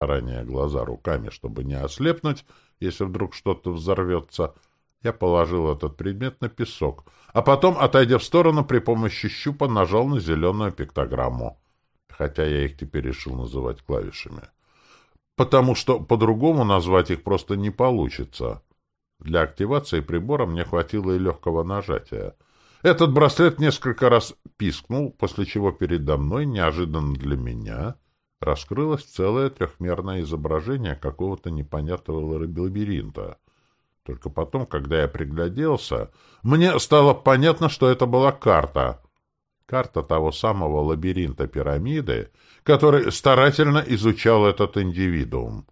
заранее глаза руками, чтобы не ослепнуть, если вдруг что-то взорвется, я положил этот предмет на песок, а потом, отойдя в сторону, при помощи щупа нажал на зеленую пиктограмму, хотя я их теперь решил называть клавишами. Потому что по-другому назвать их просто не получится. Для активации прибора мне хватило и легкого нажатия. Этот браслет несколько раз пискнул, после чего передо мной, неожиданно для меня, раскрылось целое трехмерное изображение какого-то непонятного лабиринта. Только потом, когда я пригляделся, мне стало понятно, что это была карта. Карта того самого лабиринта пирамиды, который старательно изучал этот индивидуум.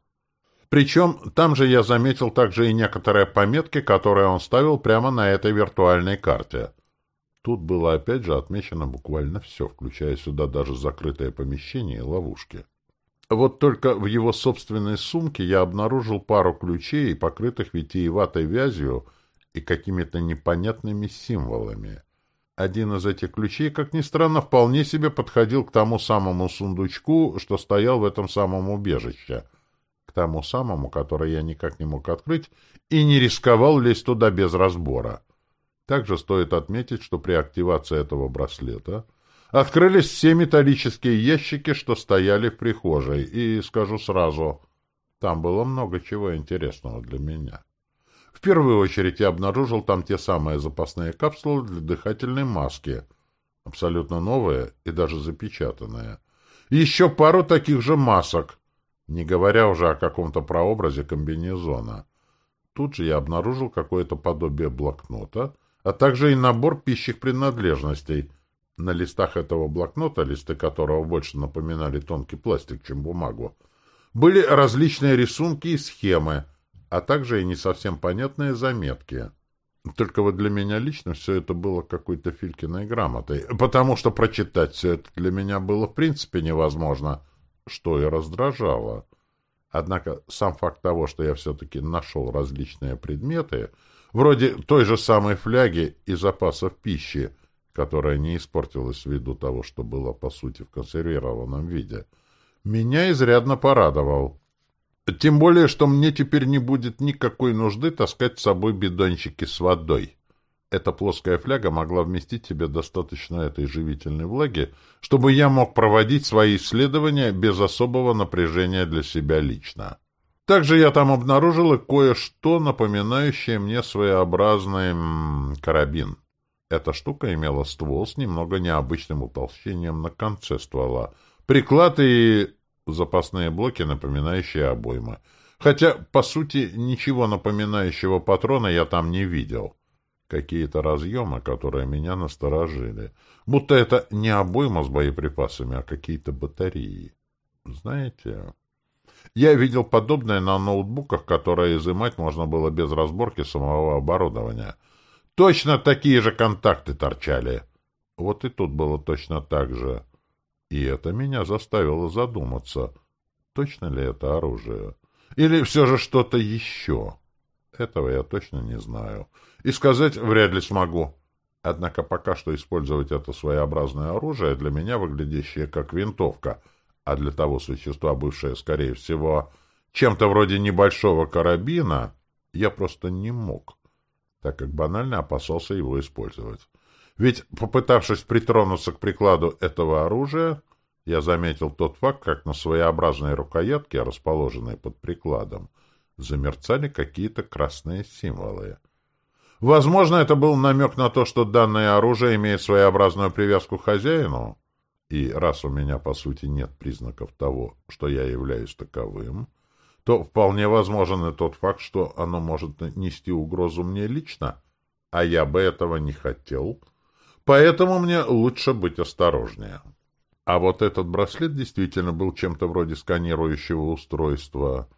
Причем там же я заметил также и некоторые пометки, которые он ставил прямо на этой виртуальной карте. Тут было опять же отмечено буквально все, включая сюда даже закрытое помещение и ловушки. Вот только в его собственной сумке я обнаружил пару ключей, покрытых витиеватой вязью и какими-то непонятными символами. Один из этих ключей, как ни странно, вполне себе подходил к тому самому сундучку, что стоял в этом самом убежище — к тому самому, который я никак не мог открыть, и не рисковал лезть туда без разбора. Также стоит отметить, что при активации этого браслета открылись все металлические ящики, что стояли в прихожей, и, скажу сразу, там было много чего интересного для меня. В первую очередь я обнаружил там те самые запасные капсулы для дыхательной маски, абсолютно новые и даже запечатанные. еще пару таких же масок, не говоря уже о каком-то прообразе комбинезона. Тут же я обнаружил какое-то подобие блокнота, а также и набор пищих принадлежностей. На листах этого блокнота, листы которого больше напоминали тонкий пластик, чем бумагу, были различные рисунки и схемы, а также и не совсем понятные заметки. Только вот для меня лично все это было какой-то Филькиной грамотой, потому что прочитать все это для меня было в принципе невозможно — что и раздражало. Однако сам факт того, что я все-таки нашел различные предметы, вроде той же самой фляги и запасов пищи, которая не испортилась ввиду того, что была, по сути, в консервированном виде, меня изрядно порадовал. Тем более, что мне теперь не будет никакой нужды таскать с собой бидончики с водой. Эта плоская фляга могла вместить в себе достаточно этой живительной влаги, чтобы я мог проводить свои исследования без особого напряжения для себя лично. Также я там обнаружил и кое-что, напоминающее мне своеобразный м -м, карабин. Эта штука имела ствол с немного необычным утолщением на конце ствола, приклад и запасные блоки, напоминающие обоймы. Хотя, по сути, ничего напоминающего патрона я там не видел какие-то разъемы, которые меня насторожили. Будто это не обойма с боеприпасами, а какие-то батареи. Знаете, я видел подобное на ноутбуках, которые изымать можно было без разборки самого оборудования. Точно такие же контакты торчали. Вот и тут было точно так же. И это меня заставило задуматься, точно ли это оружие. Или все же что-то еще. Этого я точно не знаю. И сказать вряд ли смогу. Однако пока что использовать это своеобразное оружие, для меня выглядящее как винтовка, а для того существа, бывшее, скорее всего, чем-то вроде небольшого карабина, я просто не мог, так как банально опасался его использовать. Ведь, попытавшись притронуться к прикладу этого оружия, я заметил тот факт, как на своеобразной рукоятке, расположенной под прикладом, замерцали какие-то красные символы. Возможно, это был намек на то, что данное оружие имеет своеобразную привязку к хозяину, и раз у меня, по сути, нет признаков того, что я являюсь таковым, то вполне возможен и тот факт, что оно может нести угрозу мне лично, а я бы этого не хотел, поэтому мне лучше быть осторожнее. А вот этот браслет действительно был чем-то вроде сканирующего устройства —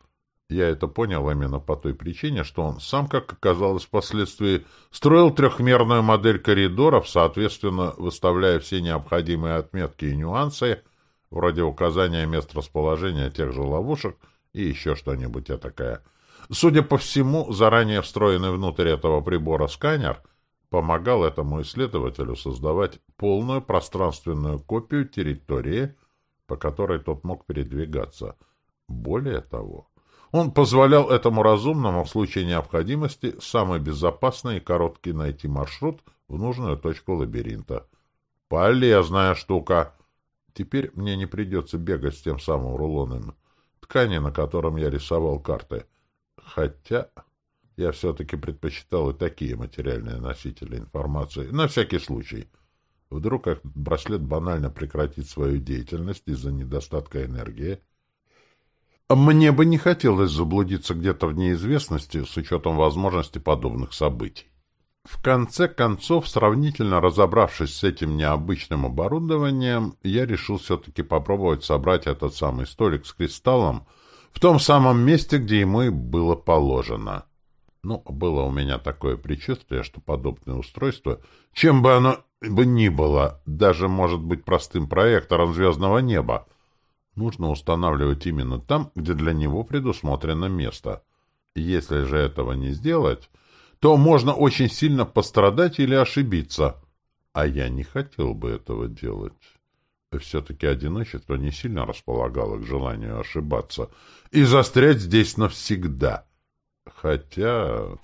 я это понял именно по той причине, что он сам, как оказалось впоследствии, строил трехмерную модель коридоров, соответственно, выставляя все необходимые отметки и нюансы, вроде указания мест расположения тех же ловушек и еще что-нибудь такое. Судя по всему, заранее встроенный внутрь этого прибора сканер помогал этому исследователю создавать полную пространственную копию территории, по которой тот мог передвигаться — Более того, он позволял этому разумному в случае необходимости самый безопасный и короткий найти маршрут в нужную точку лабиринта. Полезная штука. Теперь мне не придется бегать с тем самым рулоном ткани, на котором я рисовал карты. Хотя я все-таки предпочитал и такие материальные носители информации, на всякий случай. Вдруг этот браслет банально прекратит свою деятельность из-за недостатка энергии, мне бы не хотелось заблудиться где-то в неизвестности с учетом возможности подобных событий. В конце концов, сравнительно разобравшись с этим необычным оборудованием, я решил все-таки попробовать собрать этот самый столик с кристаллом в том самом месте, где ему и было положено. Ну, было у меня такое предчувствие, что подобное устройство, чем бы оно бы ни было, даже может быть простым проектором звездного неба, нужно устанавливать именно там, где для него предусмотрено место. Если же этого не сделать, то можно очень сильно пострадать или ошибиться. А я не хотел бы этого делать. Все-таки одиночество не сильно располагало к желанию ошибаться и застрять здесь навсегда. Хотя...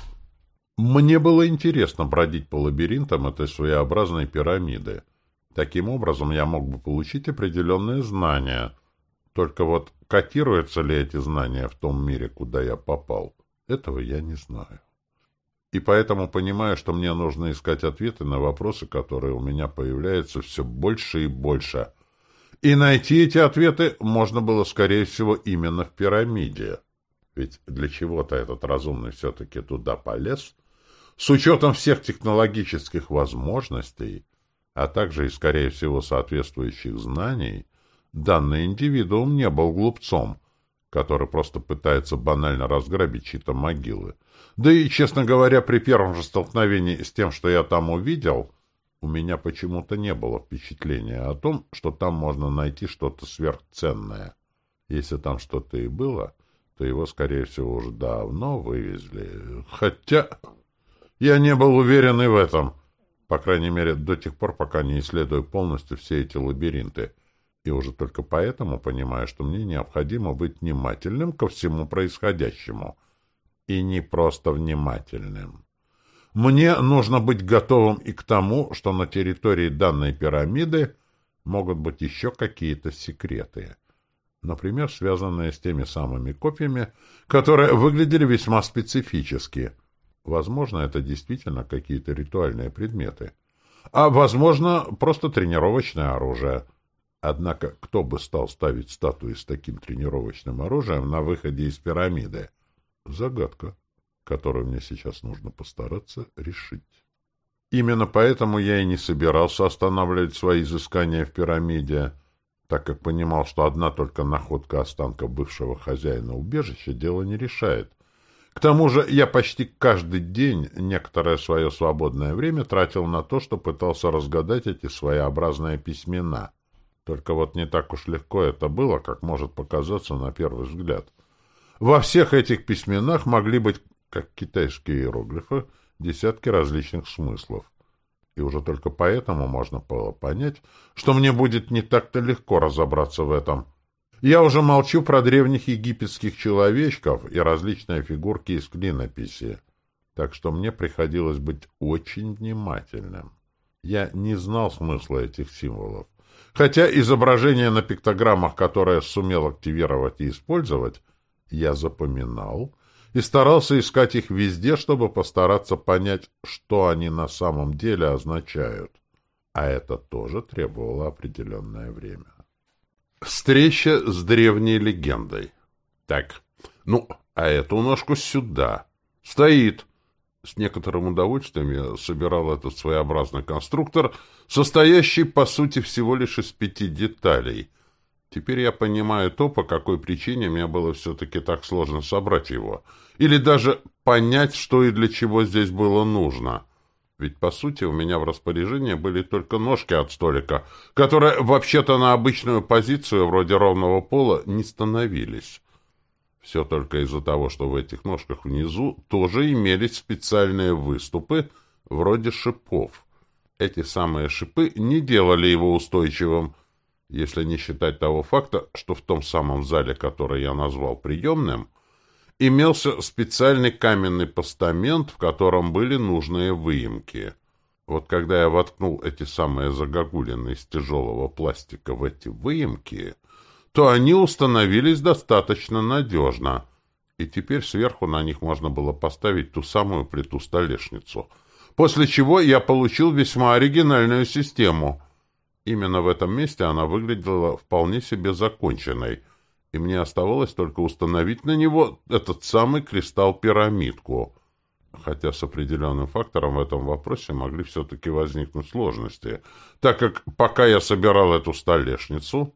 Мне было интересно бродить по лабиринтам этой своеобразной пирамиды. Таким образом, я мог бы получить определенные знания — только вот котируются ли эти знания в том мире, куда я попал, этого я не знаю. И поэтому понимаю, что мне нужно искать ответы на вопросы, которые у меня появляются все больше и больше. И найти эти ответы можно было, скорее всего, именно в пирамиде. Ведь для чего-то этот разумный все-таки туда полез, с учетом всех технологических возможностей, а также и, скорее всего, соответствующих знаний, данный индивидуум не был глупцом, который просто пытается банально разграбить чьи-то могилы. Да и, честно говоря, при первом же столкновении с тем, что я там увидел, у меня почему-то не было впечатления о том, что там можно найти что-то сверхценное. Если там что-то и было, то его, скорее всего, уже давно вывезли. Хотя я не был уверен и в этом. По крайней мере, до тех пор, пока не исследую полностью все эти лабиринты — и уже только поэтому понимаю, что мне необходимо быть внимательным ко всему происходящему. И не просто внимательным. Мне нужно быть готовым и к тому, что на территории данной пирамиды могут быть еще какие-то секреты. Например, связанные с теми самыми копьями, которые выглядели весьма специфически. Возможно, это действительно какие-то ритуальные предметы. А, возможно, просто тренировочное оружие — Однако кто бы стал ставить статуи с таким тренировочным оружием на выходе из пирамиды? Загадка, которую мне сейчас нужно постараться решить. Именно поэтому я и не собирался останавливать свои изыскания в пирамиде, так как понимал, что одна только находка останка бывшего хозяина убежища дело не решает. К тому же я почти каждый день некоторое свое свободное время тратил на то, что пытался разгадать эти своеобразные письмена — только вот не так уж легко это было, как может показаться на первый взгляд. Во всех этих письменах могли быть, как китайские иероглифы, десятки различных смыслов. И уже только поэтому можно было понять, что мне будет не так-то легко разобраться в этом. Я уже молчу про древних египетских человечков и различные фигурки из клинописи, так что мне приходилось быть очень внимательным. Я не знал смысла этих символов. Хотя изображение на пиктограммах, которое сумел активировать и использовать, я запоминал и старался искать их везде, чтобы постараться понять, что они на самом деле означают. А это тоже требовало определенное время. Встреча с древней легендой. Так, ну, а эту ножку сюда. Стоит. С некоторым удовольствием я собирал этот своеобразный конструктор, состоящий, по сути, всего лишь из пяти деталей. Теперь я понимаю то, по какой причине мне было все-таки так сложно собрать его. Или даже понять, что и для чего здесь было нужно. Ведь, по сути, у меня в распоряжении были только ножки от столика, которые, вообще-то, на обычную позицию, вроде ровного пола, не становились. Все только из-за того, что в этих ножках внизу тоже имелись специальные выступы, вроде шипов. Эти самые шипы не делали его устойчивым, если не считать того факта, что в том самом зале, который я назвал приемным, имелся специальный каменный постамент, в котором были нужные выемки. Вот когда я воткнул эти самые загогулины из тяжелого пластика в эти выемки, то они установились достаточно надежно, и теперь сверху на них можно было поставить ту самую плиту-столешницу, после чего я получил весьма оригинальную систему. Именно в этом месте она выглядела вполне себе законченной — и мне оставалось только установить на него этот самый кристалл-пирамидку. Хотя с определенным фактором в этом вопросе могли все-таки возникнуть сложности, так как пока я собирал эту столешницу,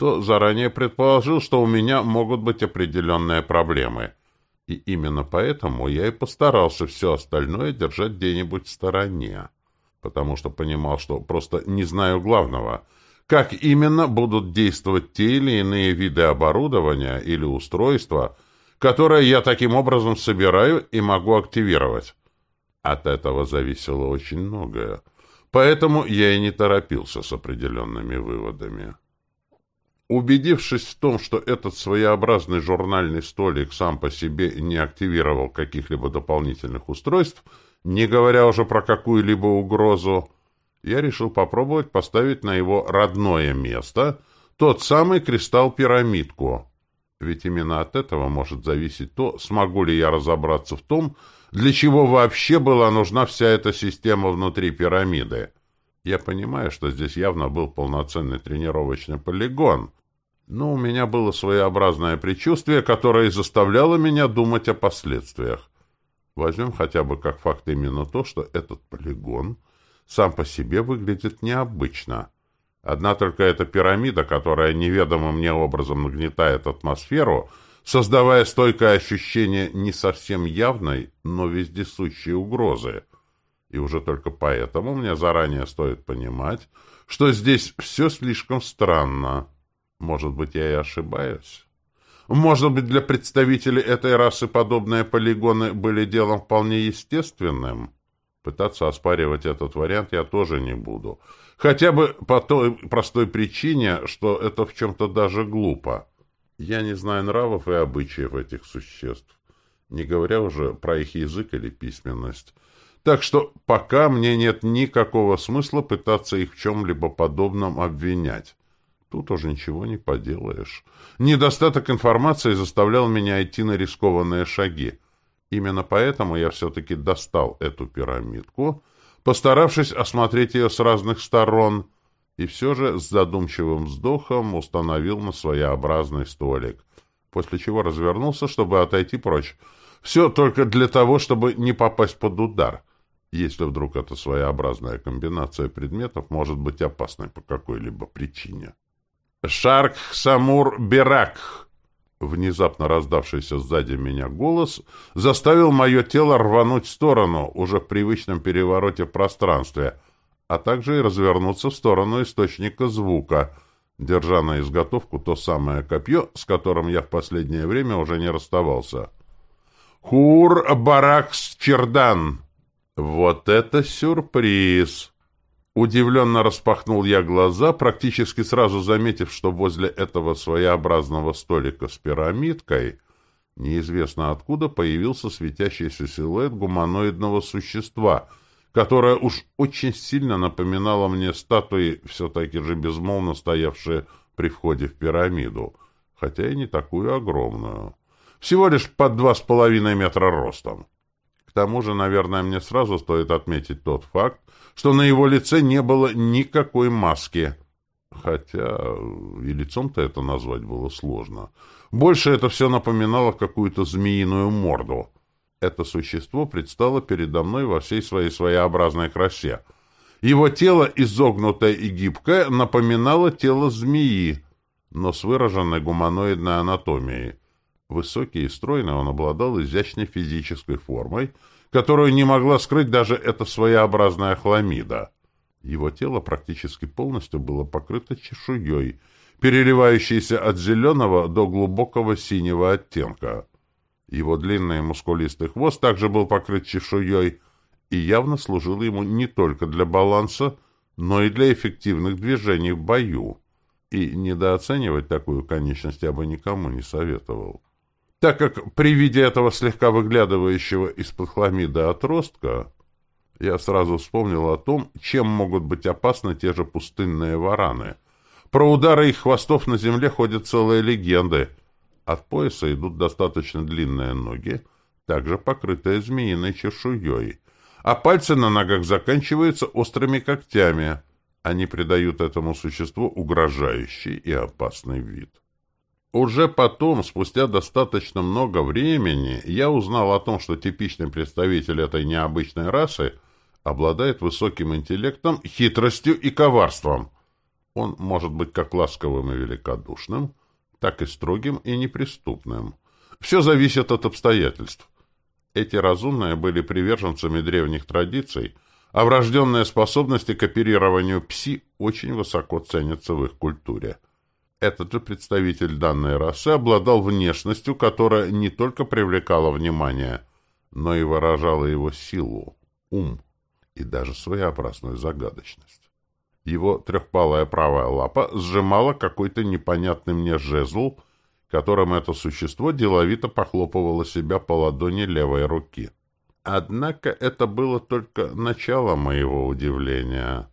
то заранее предположил, что у меня могут быть определенные проблемы. И именно поэтому я и постарался все остальное держать где-нибудь в стороне, потому что понимал, что просто не знаю главного — как именно будут действовать те или иные виды оборудования или устройства, которые я таким образом собираю и могу активировать. От этого зависело очень многое. Поэтому я и не торопился с определенными выводами. Убедившись в том, что этот своеобразный журнальный столик сам по себе не активировал каких-либо дополнительных устройств, не говоря уже про какую-либо угрозу, я решил попробовать поставить на его родное место тот самый кристалл-пирамидку. Ведь именно от этого может зависеть то, смогу ли я разобраться в том, для чего вообще была нужна вся эта система внутри пирамиды. Я понимаю, что здесь явно был полноценный тренировочный полигон, но у меня было своеобразное предчувствие, которое заставляло меня думать о последствиях. Возьмем хотя бы как факт именно то, что этот полигон — сам по себе выглядит необычно. Одна только эта пирамида, которая неведомым мне образом нагнетает атмосферу, создавая стойкое ощущение не совсем явной, но вездесущей угрозы. И уже только поэтому мне заранее стоит понимать, что здесь все слишком странно. Может быть, я и ошибаюсь? Может быть, для представителей этой расы подобные полигоны были делом вполне естественным? Пытаться оспаривать этот вариант я тоже не буду. Хотя бы по той простой причине, что это в чем-то даже глупо. Я не знаю нравов и обычаев этих существ, не говоря уже про их язык или письменность. Так что пока мне нет никакого смысла пытаться их в чем-либо подобном обвинять. Тут уже ничего не поделаешь. Недостаток информации заставлял меня идти на рискованные шаги. Именно поэтому я все-таки достал эту пирамидку, постаравшись осмотреть ее с разных сторон, и все же с задумчивым вздохом установил на своеобразный столик, после чего развернулся, чтобы отойти прочь. Все только для того, чтобы не попасть под удар, если вдруг эта своеобразная комбинация предметов может быть опасной по какой-либо причине. «Шарк Самур Бирак!» Внезапно раздавшийся сзади меня голос заставил мое тело рвануть в сторону, уже в привычном перевороте в пространстве, а также и развернуться в сторону источника звука, держа на изготовку то самое копье, с которым я в последнее время уже не расставался. «Хур Баракс Чердан!» «Вот это сюрприз!» Удивленно распахнул я глаза, практически сразу заметив, что возле этого своеобразного столика с пирамидкой неизвестно откуда появился светящийся силуэт гуманоидного существа, которое уж очень сильно напоминало мне статуи, все-таки же безмолвно стоявшие при входе в пирамиду, хотя и не такую огромную. Всего лишь под два с половиной метра ростом. К тому же, наверное, мне сразу стоит отметить тот факт, что на его лице не было никакой маски. Хотя и лицом-то это назвать было сложно. Больше это все напоминало какую-то змеиную морду. Это существо предстало передо мной во всей своей своеобразной красе. Его тело, изогнутое и гибкое, напоминало тело змеи, но с выраженной гуманоидной анатомией. Высокий и стройный он обладал изящной физической формой, которую не могла скрыть даже эта своеобразная хламида. Его тело практически полностью было покрыто чешуей, переливающейся от зеленого до глубокого синего оттенка. Его длинный мускулистый хвост также был покрыт чешуей и явно служил ему не только для баланса, но и для эффективных движений в бою. И недооценивать такую конечность я бы никому не советовал. Так как при виде этого слегка выглядывающего из-под хламида отростка, я сразу вспомнил о том, чем могут быть опасны те же пустынные вараны. Про удары их хвостов на земле ходят целые легенды. От пояса идут достаточно длинные ноги, также покрытые змеиной чешуей, а пальцы на ногах заканчиваются острыми когтями. Они придают этому существу угрожающий и опасный вид. Уже потом, спустя достаточно много времени, я узнал о том, что типичный представитель этой необычной расы обладает высоким интеллектом, хитростью и коварством. Он может быть как ласковым и великодушным, так и строгим и неприступным. Все зависит от обстоятельств. Эти разумные были приверженцами древних традиций, а врожденные способности к оперированию пси очень высоко ценятся в их культуре. Этот же представитель данной расы обладал внешностью, которая не только привлекала внимание, но и выражала его силу, ум и даже своеобразную загадочность. Его трехпалая правая лапа сжимала какой-то непонятный мне жезл, которым это существо деловито похлопывало себя по ладони левой руки. Однако это было только начало моего удивления.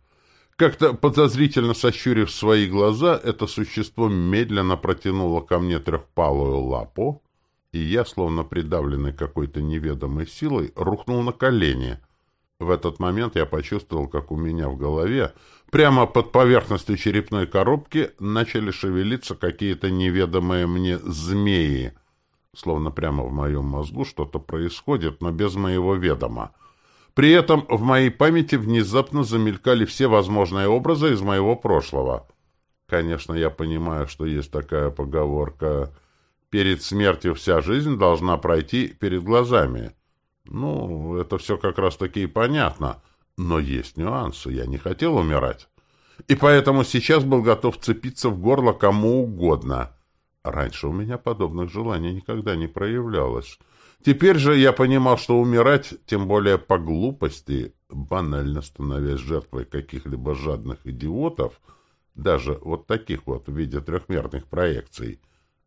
Как-то подозрительно сощурив свои глаза, это существо медленно протянуло ко мне трехпалую лапу, и я, словно придавленный какой-то неведомой силой, рухнул на колени. В этот момент я почувствовал, как у меня в голове, прямо под поверхностью черепной коробки, начали шевелиться какие-то неведомые мне змеи. Словно прямо в моем мозгу что-то происходит, но без моего ведома. При этом в моей памяти внезапно замелькали все возможные образы из моего прошлого. Конечно, я понимаю, что есть такая поговорка «перед смертью вся жизнь должна пройти перед глазами». Ну, это все как раз-таки и понятно. Но есть нюансы, я не хотел умирать. И поэтому сейчас был готов цепиться в горло кому угодно. Раньше у меня подобных желаний никогда не проявлялось. Теперь же я понимал, что умирать, тем более по глупости, банально становясь жертвой каких-либо жадных идиотов, даже вот таких вот в виде трехмерных проекций,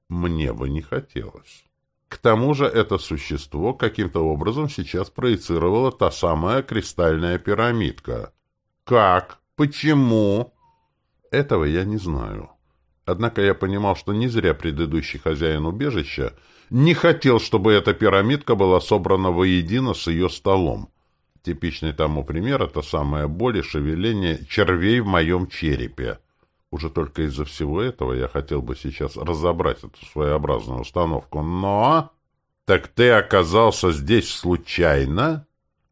мне бы не хотелось. К тому же это существо каким-то образом сейчас проецировало та самая кристальная пирамидка. Как? Почему? Этого я не знаю. Однако я понимал, что не зря предыдущий хозяин убежища не хотел, чтобы эта пирамидка была собрана воедино с ее столом. Типичный тому пример — это самое боль и шевеление червей в моем черепе. Уже только из-за всего этого я хотел бы сейчас разобрать эту своеобразную установку. Но... Так ты оказался здесь случайно?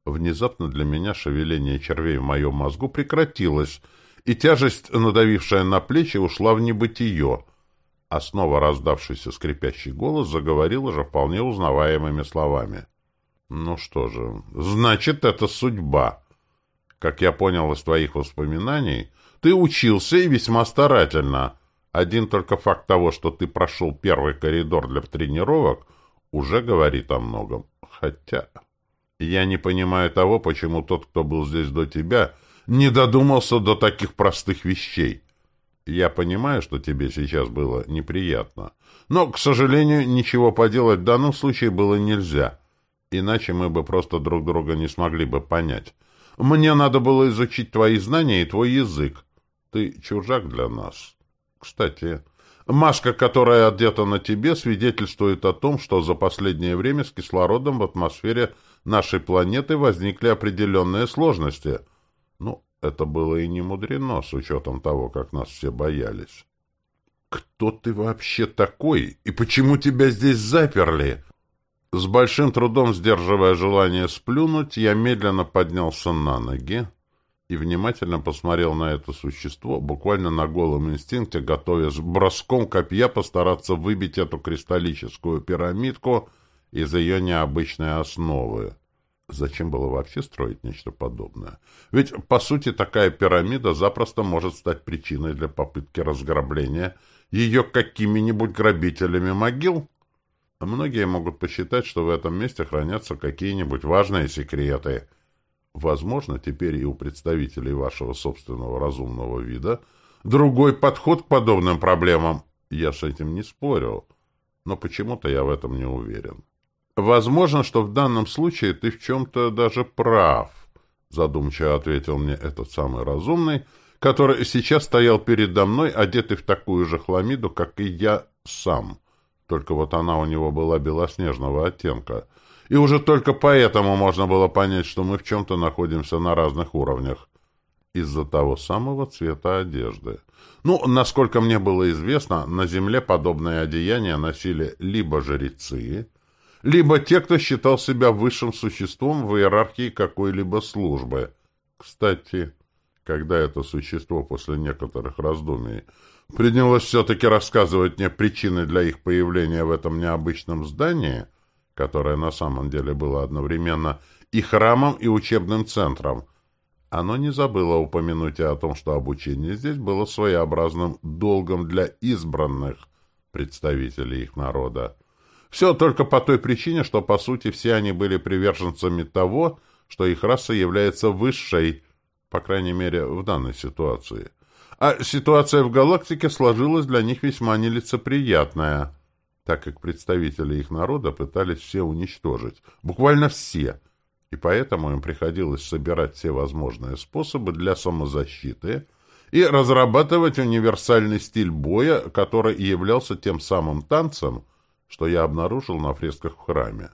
Внезапно для меня шевеление червей в моем мозгу прекратилось — и тяжесть, надавившая на плечи, ушла в небытие, а снова раздавшийся скрипящий голос заговорил уже вполне узнаваемыми словами. «Ну что же, значит, это судьба. Как я понял из твоих воспоминаний, ты учился и весьма старательно. Один только факт того, что ты прошел первый коридор для тренировок, уже говорит о многом. Хотя я не понимаю того, почему тот, кто был здесь до тебя, — не додумался до таких простых вещей. Я понимаю, что тебе сейчас было неприятно, но, к сожалению, ничего поделать в данном случае было нельзя, иначе мы бы просто друг друга не смогли бы понять. Мне надо было изучить твои знания и твой язык. Ты чужак для нас. Кстати, маска, которая одета на тебе, свидетельствует о том, что за последнее время с кислородом в атмосфере нашей планеты возникли определенные сложности — это было и не мудрено, с учетом того, как нас все боялись. «Кто ты вообще такой? И почему тебя здесь заперли?» С большим трудом сдерживая желание сплюнуть, я медленно поднялся на ноги и внимательно посмотрел на это существо, буквально на голом инстинкте, готовясь броском копья постараться выбить эту кристаллическую пирамидку из ее необычной основы. Зачем было вообще строить нечто подобное? Ведь, по сути, такая пирамида запросто может стать причиной для попытки разграбления ее какими-нибудь грабителями могил. Многие могут посчитать, что в этом месте хранятся какие-нибудь важные секреты. Возможно, теперь и у представителей вашего собственного разумного вида другой подход к подобным проблемам. Я с этим не спорю, но почему-то я в этом не уверен. Возможно, что в данном случае ты в чем-то даже прав, задумчиво ответил мне этот самый разумный, который сейчас стоял передо мной, одетый в такую же хламиду, как и я сам. Только вот она у него была белоснежного оттенка. И уже только поэтому можно было понять, что мы в чем-то находимся на разных уровнях. Из-за того самого цвета одежды. Ну, насколько мне было известно, на земле подобные одеяния носили либо жрецы, либо те, кто считал себя высшим существом в иерархии какой-либо службы. Кстати, когда это существо после некоторых раздумий принялось все-таки рассказывать мне причины для их появления в этом необычном здании, которое на самом деле было одновременно и храмом, и учебным центром, оно не забыло упомянуть о том, что обучение здесь было своеобразным долгом для избранных представителей их народа. Все только по той причине, что, по сути, все они были приверженцами того, что их раса является высшей, по крайней мере, в данной ситуации. А ситуация в галактике сложилась для них весьма нелицеприятная, так как представители их народа пытались все уничтожить. Буквально все. И поэтому им приходилось собирать все возможные способы для самозащиты и разрабатывать универсальный стиль боя, который и являлся тем самым танцем, что я обнаружил на фресках в храме.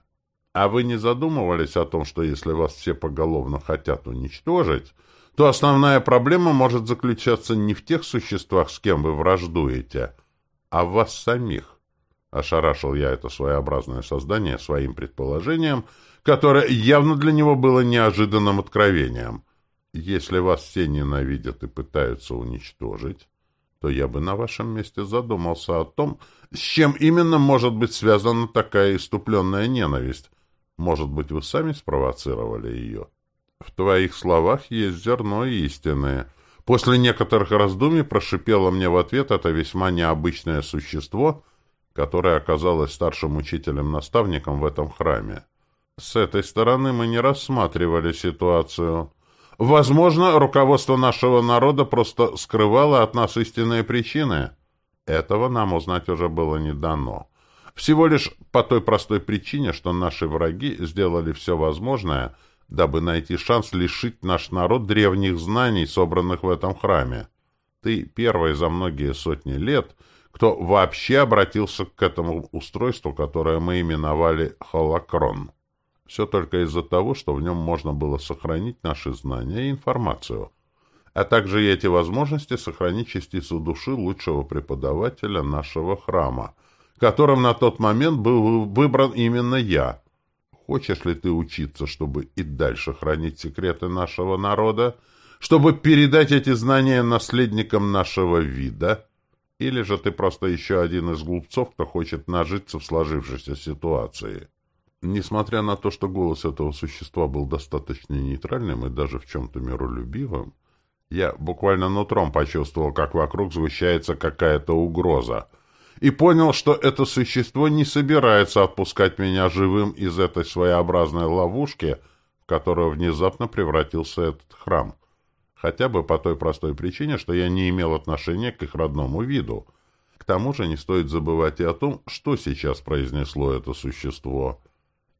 А вы не задумывались о том, что если вас все поголовно хотят уничтожить, то основная проблема может заключаться не в тех существах, с кем вы враждуете, а в вас самих? Ошарашил я это своеобразное создание своим предположением, которое явно для него было неожиданным откровением. Если вас все ненавидят и пытаются уничтожить, то я бы на вашем месте задумался о том, с чем именно может быть связана такая иступленная ненависть, может быть, вы сами спровоцировали ее? В твоих словах есть зерно истины. После некоторых раздумий прошипело мне в ответ это весьма необычное существо, которое оказалось старшим учителем-наставником в этом храме. С этой стороны мы не рассматривали ситуацию. Возможно, руководство нашего народа просто скрывало от нас истинные причины. Этого нам узнать уже было не дано. Всего лишь по той простой причине, что наши враги сделали все возможное, дабы найти шанс лишить наш народ древних знаний, собранных в этом храме. Ты первый за многие сотни лет, кто вообще обратился к этому устройству, которое мы именовали «холокрон». Все только из-за того, что в нем можно было сохранить наши знания и информацию, а также и эти возможности сохранить частицу души лучшего преподавателя нашего храма — которым на тот момент был выбран именно я. Хочешь ли ты учиться, чтобы и дальше хранить секреты нашего народа, чтобы передать эти знания наследникам нашего вида? Или же ты просто еще один из глупцов, кто хочет нажиться в сложившейся ситуации?» Несмотря на то, что голос этого существа был достаточно нейтральным и даже в чем-то миролюбивым, я буквально нутром почувствовал, как вокруг сгущается какая-то угроза — и понял, что это существо не собирается отпускать меня живым из этой своеобразной ловушки, в которую внезапно превратился этот храм. Хотя бы по той простой причине, что я не имел отношения к их родному виду. К тому же не стоит забывать и о том, что сейчас произнесло это существо.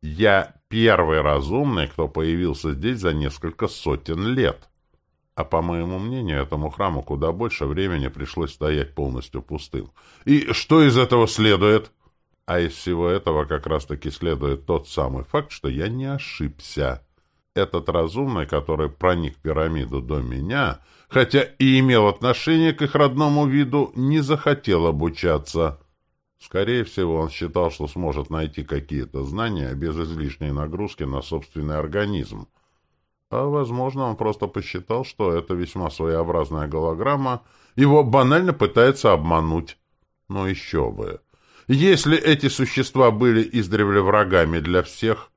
Я первый разумный, кто появился здесь за несколько сотен лет. А по моему мнению, этому храму куда больше времени пришлось стоять полностью пустым. И что из этого следует? А из всего этого как раз-таки следует тот самый факт, что я не ошибся. Этот разумный, который проник в пирамиду до меня, хотя и имел отношение к их родному виду, не захотел обучаться. Скорее всего, он считал, что сможет найти какие-то знания без излишней нагрузки на собственный организм. А, возможно, он просто посчитал, что это весьма своеобразная голограмма, его банально пытается обмануть. Но еще бы. Если эти существа были издревле врагами для всех,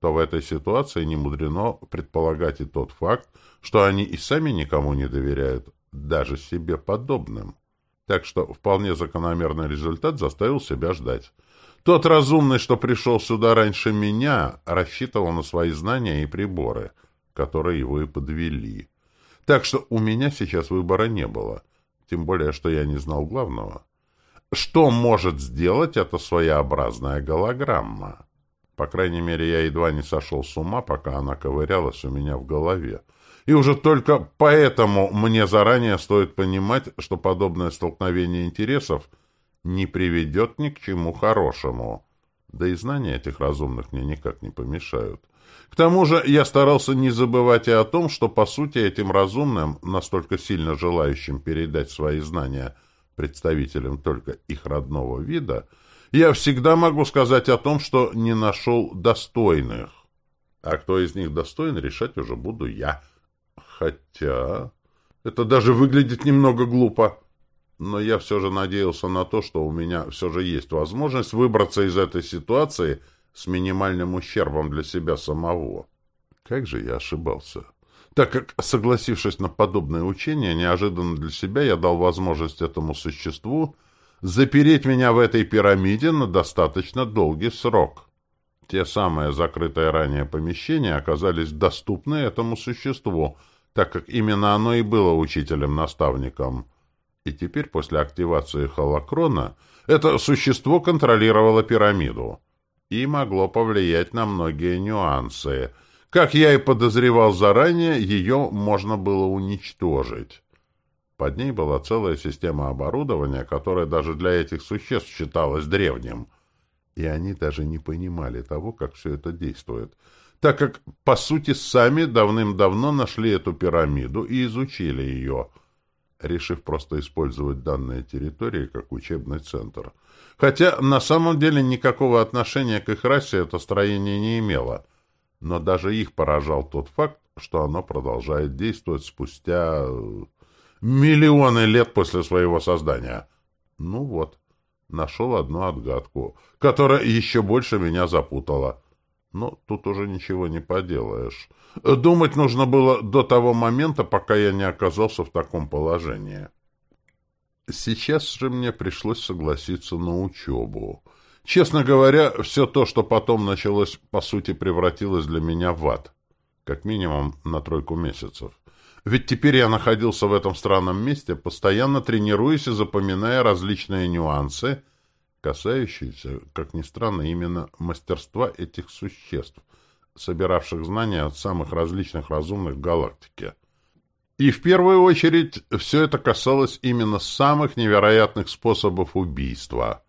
то в этой ситуации не мудрено предполагать и тот факт, что они и сами никому не доверяют, даже себе подобным. Так что вполне закономерный результат заставил себя ждать. Тот разумный, что пришел сюда раньше меня, рассчитывал на свои знания и приборы — которые его и подвели. Так что у меня сейчас выбора не было. Тем более, что я не знал главного. Что может сделать эта своеобразная голограмма? По крайней мере, я едва не сошел с ума, пока она ковырялась у меня в голове. И уже только поэтому мне заранее стоит понимать, что подобное столкновение интересов не приведет ни к чему хорошему. Да и знания этих разумных мне никак не помешают. К тому же я старался не забывать и о том, что, по сути, этим разумным, настолько сильно желающим передать свои знания представителям только их родного вида, я всегда могу сказать о том, что не нашел достойных. А кто из них достоин, решать уже буду я. Хотя... Это даже выглядит немного глупо. Но я все же надеялся на то, что у меня все же есть возможность выбраться из этой ситуации — с минимальным ущербом для себя самого. Как же я ошибался. Так как, согласившись на подобное учение, неожиданно для себя я дал возможность этому существу запереть меня в этой пирамиде на достаточно долгий срок. Те самые закрытые ранее помещения оказались доступны этому существу, так как именно оно и было учителем-наставником. И теперь, после активации холокрона, это существо контролировало пирамиду и могло повлиять на многие нюансы. Как я и подозревал заранее, ее можно было уничтожить. Под ней была целая система оборудования, которая даже для этих существ считалась древним. И они даже не понимали того, как все это действует, так как, по сути, сами давным-давно нашли эту пирамиду и изучили ее, решив просто использовать данные территории как учебный центр — Хотя на самом деле никакого отношения к их расе это строение не имело. Но даже их поражал тот факт, что оно продолжает действовать спустя э, миллионы лет после своего создания. Ну вот, нашел одну отгадку, которая еще больше меня запутала. Но тут уже ничего не поделаешь. Думать нужно было до того момента, пока я не оказался в таком положении. Сейчас же мне пришлось согласиться на учебу. Честно говоря, все то, что потом началось, по сути, превратилось для меня в ад. Как минимум на тройку месяцев. Ведь теперь я находился в этом странном месте, постоянно тренируясь и запоминая различные нюансы, касающиеся, как ни странно, именно мастерства этих существ, собиравших знания от самых различных разумных в галактике. И в первую очередь все это касалось именно самых невероятных способов убийства.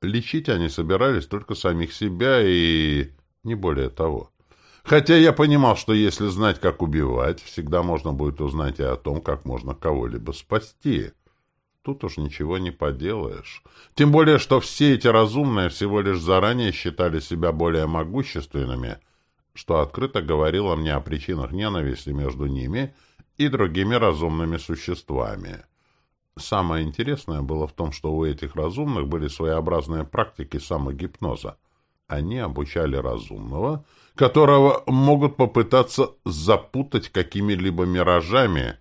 Лечить они собирались только самих себя и... не более того. Хотя я понимал, что если знать, как убивать, всегда можно будет узнать и о том, как можно кого-либо спасти. Тут уж ничего не поделаешь. Тем более, что все эти разумные всего лишь заранее считали себя более могущественными, что открыто говорило мне о причинах ненависти между ними — и другими разумными существами. Самое интересное было в том, что у этих разумных были своеобразные практики самогипноза. Они обучали разумного, которого могут попытаться запутать какими-либо миражами,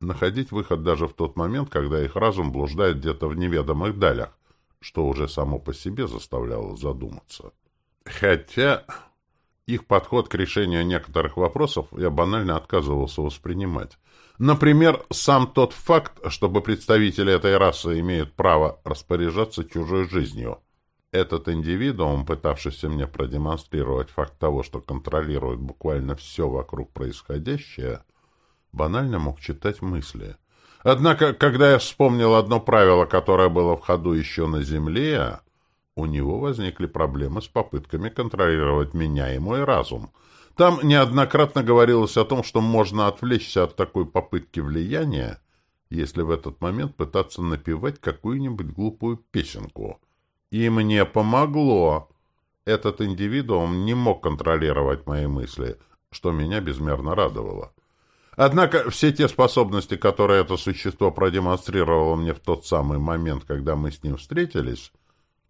находить выход даже в тот момент, когда их разум блуждает где-то в неведомых далях, что уже само по себе заставляло задуматься. Хотя их подход к решению некоторых вопросов я банально отказывался воспринимать. Например, сам тот факт, чтобы представители этой расы имеют право распоряжаться чужой жизнью. Этот индивидуум, пытавшийся мне продемонстрировать факт того, что контролирует буквально все вокруг происходящее, банально мог читать мысли. Однако, когда я вспомнил одно правило, которое было в ходу еще на Земле, у него возникли проблемы с попытками контролировать меня и мой разум. Там неоднократно говорилось о том, что можно отвлечься от такой попытки влияния, если в этот момент пытаться напевать какую-нибудь глупую песенку. И мне помогло. Этот индивидуум не мог контролировать мои мысли, что меня безмерно радовало. Однако все те способности, которые это существо продемонстрировало мне в тот самый момент, когда мы с ним встретились,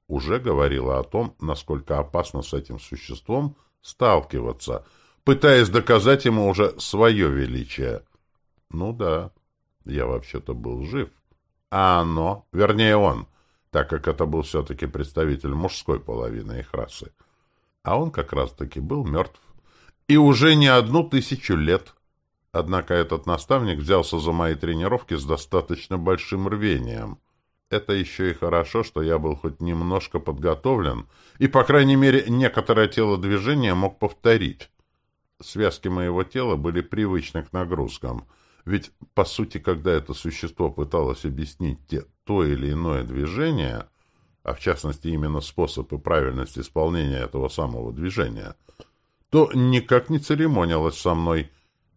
уже говорила о том, насколько опасно с этим существом сталкиваться, пытаясь доказать ему уже свое величие. Ну да, я вообще-то был жив. А оно, вернее он, так как это был все-таки представитель мужской половины их расы. А он как раз-таки был мертв. И уже не одну тысячу лет. Однако этот наставник взялся за мои тренировки с достаточно большим рвением. Это еще и хорошо, что я был хоть немножко подготовлен и, по крайней мере, некоторое телодвижение мог повторить. Связки моего тела были привычны к нагрузкам, ведь, по сути, когда это существо пыталось объяснить те, то или иное движение, а в частности именно способ и правильность исполнения этого самого движения, то никак не церемонилось со мной,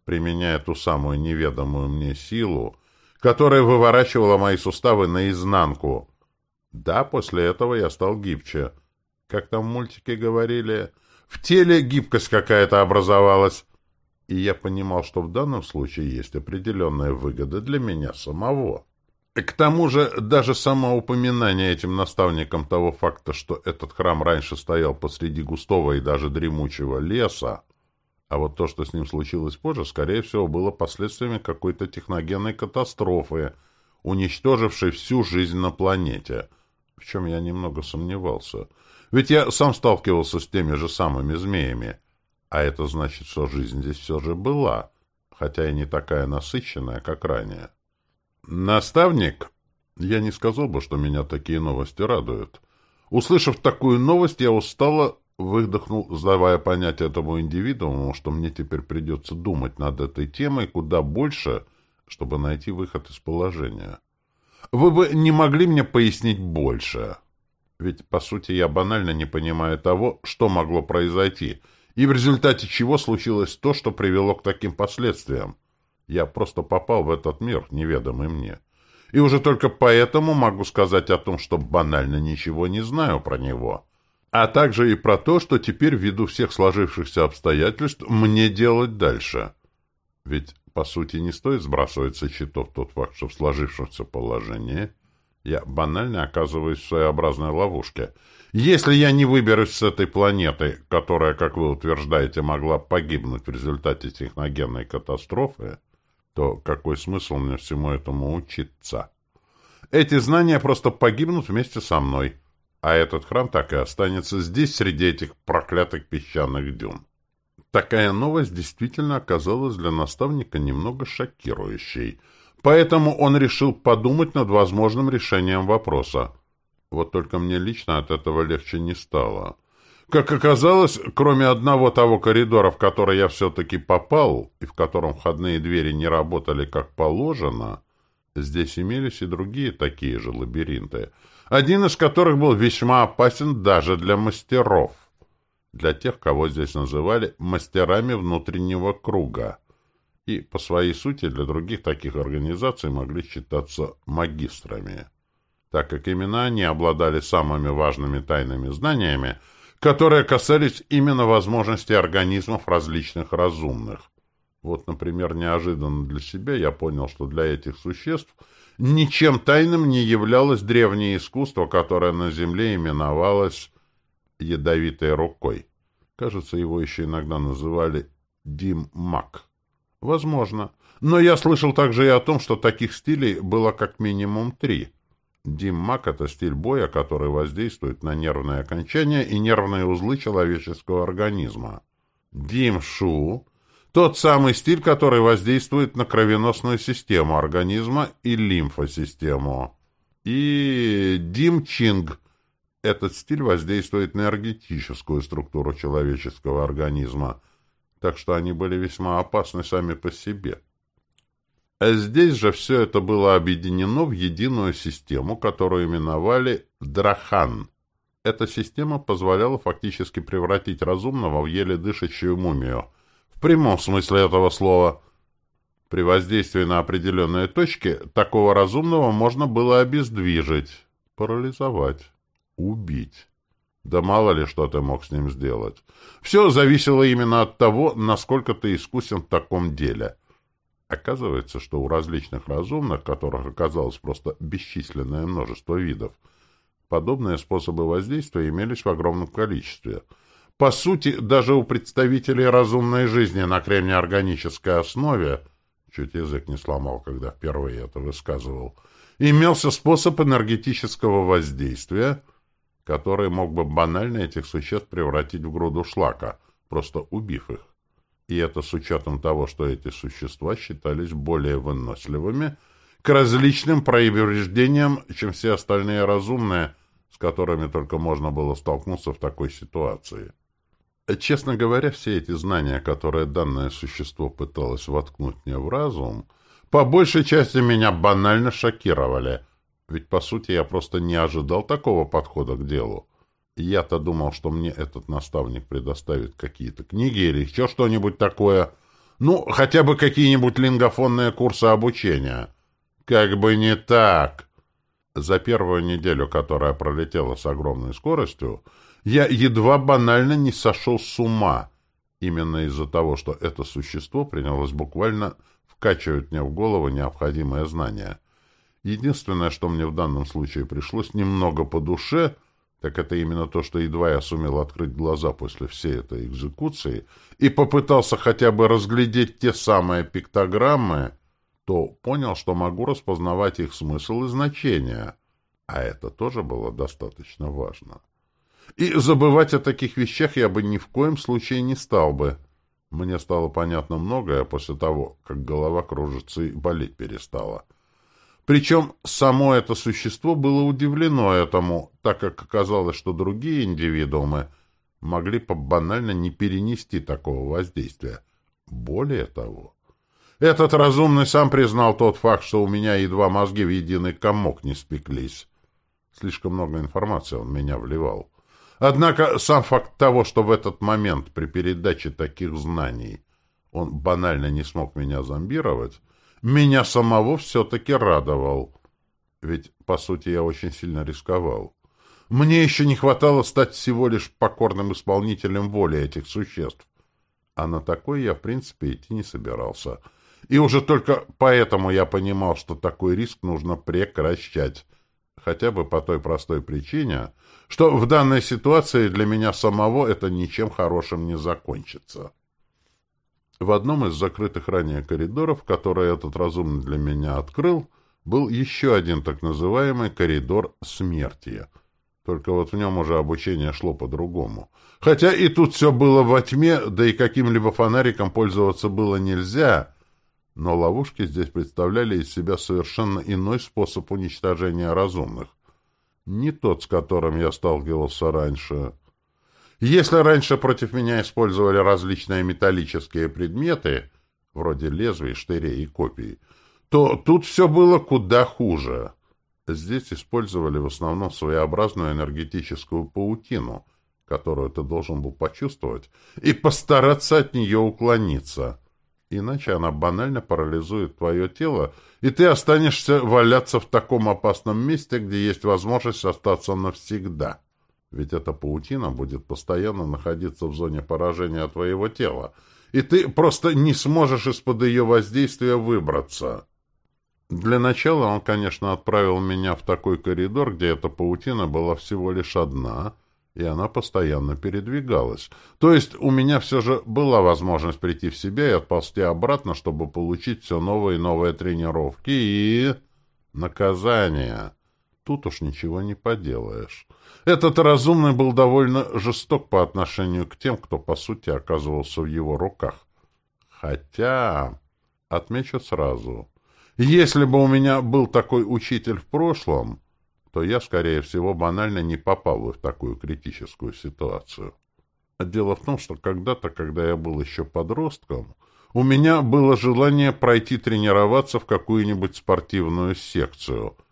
применяя ту самую неведомую мне силу, которая выворачивала мои суставы наизнанку. Да, после этого я стал гибче. Как там в мультике говорили, в теле гибкость какая-то образовалась. И я понимал, что в данном случае есть определенная выгода для меня самого. К тому же, даже само упоминание этим наставником того факта, что этот храм раньше стоял посреди густого и даже дремучего леса, а вот то, что с ним случилось позже, скорее всего, было последствиями какой-то техногенной катастрофы, уничтожившей всю жизнь на планете, в чем я немного сомневался. Ведь я сам сталкивался с теми же самыми змеями, а это значит, что жизнь здесь все же была, хотя и не такая насыщенная, как ранее. Наставник? Я не сказал бы, что меня такие новости радуют. Услышав такую новость, я устало выдохнул, сдавая понять этому индивидууму, что мне теперь придется думать над этой темой куда больше, чтобы найти выход из положения. Вы бы не могли мне пояснить больше? Ведь, по сути, я банально не понимаю того, что могло произойти, и в результате чего случилось то, что привело к таким последствиям. Я просто попал в этот мир, неведомый мне. И уже только поэтому могу сказать о том, что банально ничего не знаю про него. А также и про то, что теперь, ввиду всех сложившихся обстоятельств, мне делать дальше. Ведь, по сути, не стоит сбрасывать со счетов тот факт, что в сложившемся положении я банально оказываюсь в своеобразной ловушке. Если я не выберусь с этой планеты, которая, как вы утверждаете, могла погибнуть в результате техногенной катастрофы, то какой смысл мне всему этому учиться? Эти знания просто погибнут вместе со мной, а этот храм так и останется здесь, среди этих проклятых песчаных дюн. Такая новость действительно оказалась для наставника немного шокирующей, поэтому он решил подумать над возможным решением вопроса. Вот только мне лично от этого легче не стало. Как оказалось, кроме одного того коридора, в который я все-таки попал, и в котором входные двери не работали как положено, здесь имелись и другие такие же лабиринты, один из которых был весьма опасен даже для мастеров, для тех, кого здесь называли мастерами внутреннего круга, и по своей сути для других таких организаций могли считаться магистрами, так как именно они обладали самыми важными тайными знаниями, которые касались именно возможностей организмов различных разумных. Вот, например, неожиданно для себя я понял, что для этих существ ничем тайным не являлось древнее искусство, которое на Земле именовалось «ядовитой рукой». Кажется, его еще иногда называли «дим-мак». Возможно. Но я слышал также и о том, что таких стилей было как минимум три — Диммак — это стиль боя, который воздействует на нервные окончания и нервные узлы человеческого организма. Димшу — тот самый стиль, который воздействует на кровеносную систему организма и лимфосистему. И Димчинг — этот стиль воздействует на энергетическую структуру человеческого организма, так что они были весьма опасны сами по себе. А здесь же все это было объединено в единую систему, которую именовали Драхан. Эта система позволяла фактически превратить разумного в еле дышащую мумию. В прямом смысле этого слова. При воздействии на определенные точки такого разумного можно было обездвижить, парализовать, убить. Да мало ли что ты мог с ним сделать. Все зависело именно от того, насколько ты искусен в таком деле — Оказывается, что у различных разумных, которых оказалось просто бесчисленное множество видов, подобные способы воздействия имелись в огромном количестве. По сути, даже у представителей разумной жизни на кремнеорганической основе, чуть язык не сломал, когда впервые это высказывал, имелся способ энергетического воздействия, который мог бы банально этих существ превратить в груду шлака, просто убив их. И это с учетом того, что эти существа считались более выносливыми к различным проявлениям, чем все остальные разумные, с которыми только можно было столкнуться в такой ситуации. Честно говоря, все эти знания, которые данное существо пыталось воткнуть мне в разум, по большей части меня банально шокировали. Ведь, по сути, я просто не ожидал такого подхода к делу. Я-то думал, что мне этот наставник предоставит какие-то книги или еще что-нибудь такое. Ну, хотя бы какие-нибудь лингофонные курсы обучения. Как бы не так. За первую неделю, которая пролетела с огромной скоростью, я едва банально не сошел с ума. Именно из-за того, что это существо принялось буквально вкачивать мне в голову необходимые знания. Единственное, что мне в данном случае пришлось немного по душе, так это именно то, что едва я сумел открыть глаза после всей этой экзекуции и попытался хотя бы разглядеть те самые пиктограммы, то понял, что могу распознавать их смысл и значение. А это тоже было достаточно важно. И забывать о таких вещах я бы ни в коем случае не стал бы. Мне стало понятно многое после того, как голова кружится и болеть перестала. Причем само это существо было удивлено этому, так как оказалось, что другие индивидуумы могли по банально не перенести такого воздействия. Более того, этот разумный сам признал тот факт, что у меня едва мозги в единый комок не спеклись. Слишком много информации он меня вливал. Однако сам факт того, что в этот момент при передаче таких знаний он банально не смог меня зомбировать, меня самого все-таки радовал. Ведь, по сути, я очень сильно рисковал. Мне еще не хватало стать всего лишь покорным исполнителем воли этих существ. А на такой я, в принципе, идти не собирался. И уже только поэтому я понимал, что такой риск нужно прекращать. Хотя бы по той простой причине, что в данной ситуации для меня самого это ничем хорошим не закончится. В одном из закрытых ранее коридоров, который этот разумный для меня открыл, был еще один так называемый коридор смерти. Только вот в нем уже обучение шло по-другому. Хотя и тут все было во тьме, да и каким-либо фонариком пользоваться было нельзя, но ловушки здесь представляли из себя совершенно иной способ уничтожения разумных. Не тот, с которым я сталкивался раньше. Если раньше против меня использовали различные металлические предметы, вроде лезвий, штырей и копий, то тут все было куда хуже. Здесь использовали в основном своеобразную энергетическую паутину, которую ты должен был почувствовать, и постараться от нее уклониться. Иначе она банально парализует твое тело, и ты останешься валяться в таком опасном месте, где есть возможность остаться навсегда ведь эта паутина будет постоянно находиться в зоне поражения твоего тела, и ты просто не сможешь из-под ее воздействия выбраться. Для начала он, конечно, отправил меня в такой коридор, где эта паутина была всего лишь одна, и она постоянно передвигалась. То есть у меня все же была возможность прийти в себя и отползти обратно, чтобы получить все новые и новые тренировки и... наказания. Тут уж ничего не поделаешь. Этот разумный был довольно жесток по отношению к тем, кто, по сути, оказывался в его руках. Хотя, отмечу сразу, если бы у меня был такой учитель в прошлом, то я, скорее всего, банально не попал бы в такую критическую ситуацию. Дело в том, что когда-то, когда я был еще подростком, у меня было желание пройти тренироваться в какую-нибудь спортивную секцию —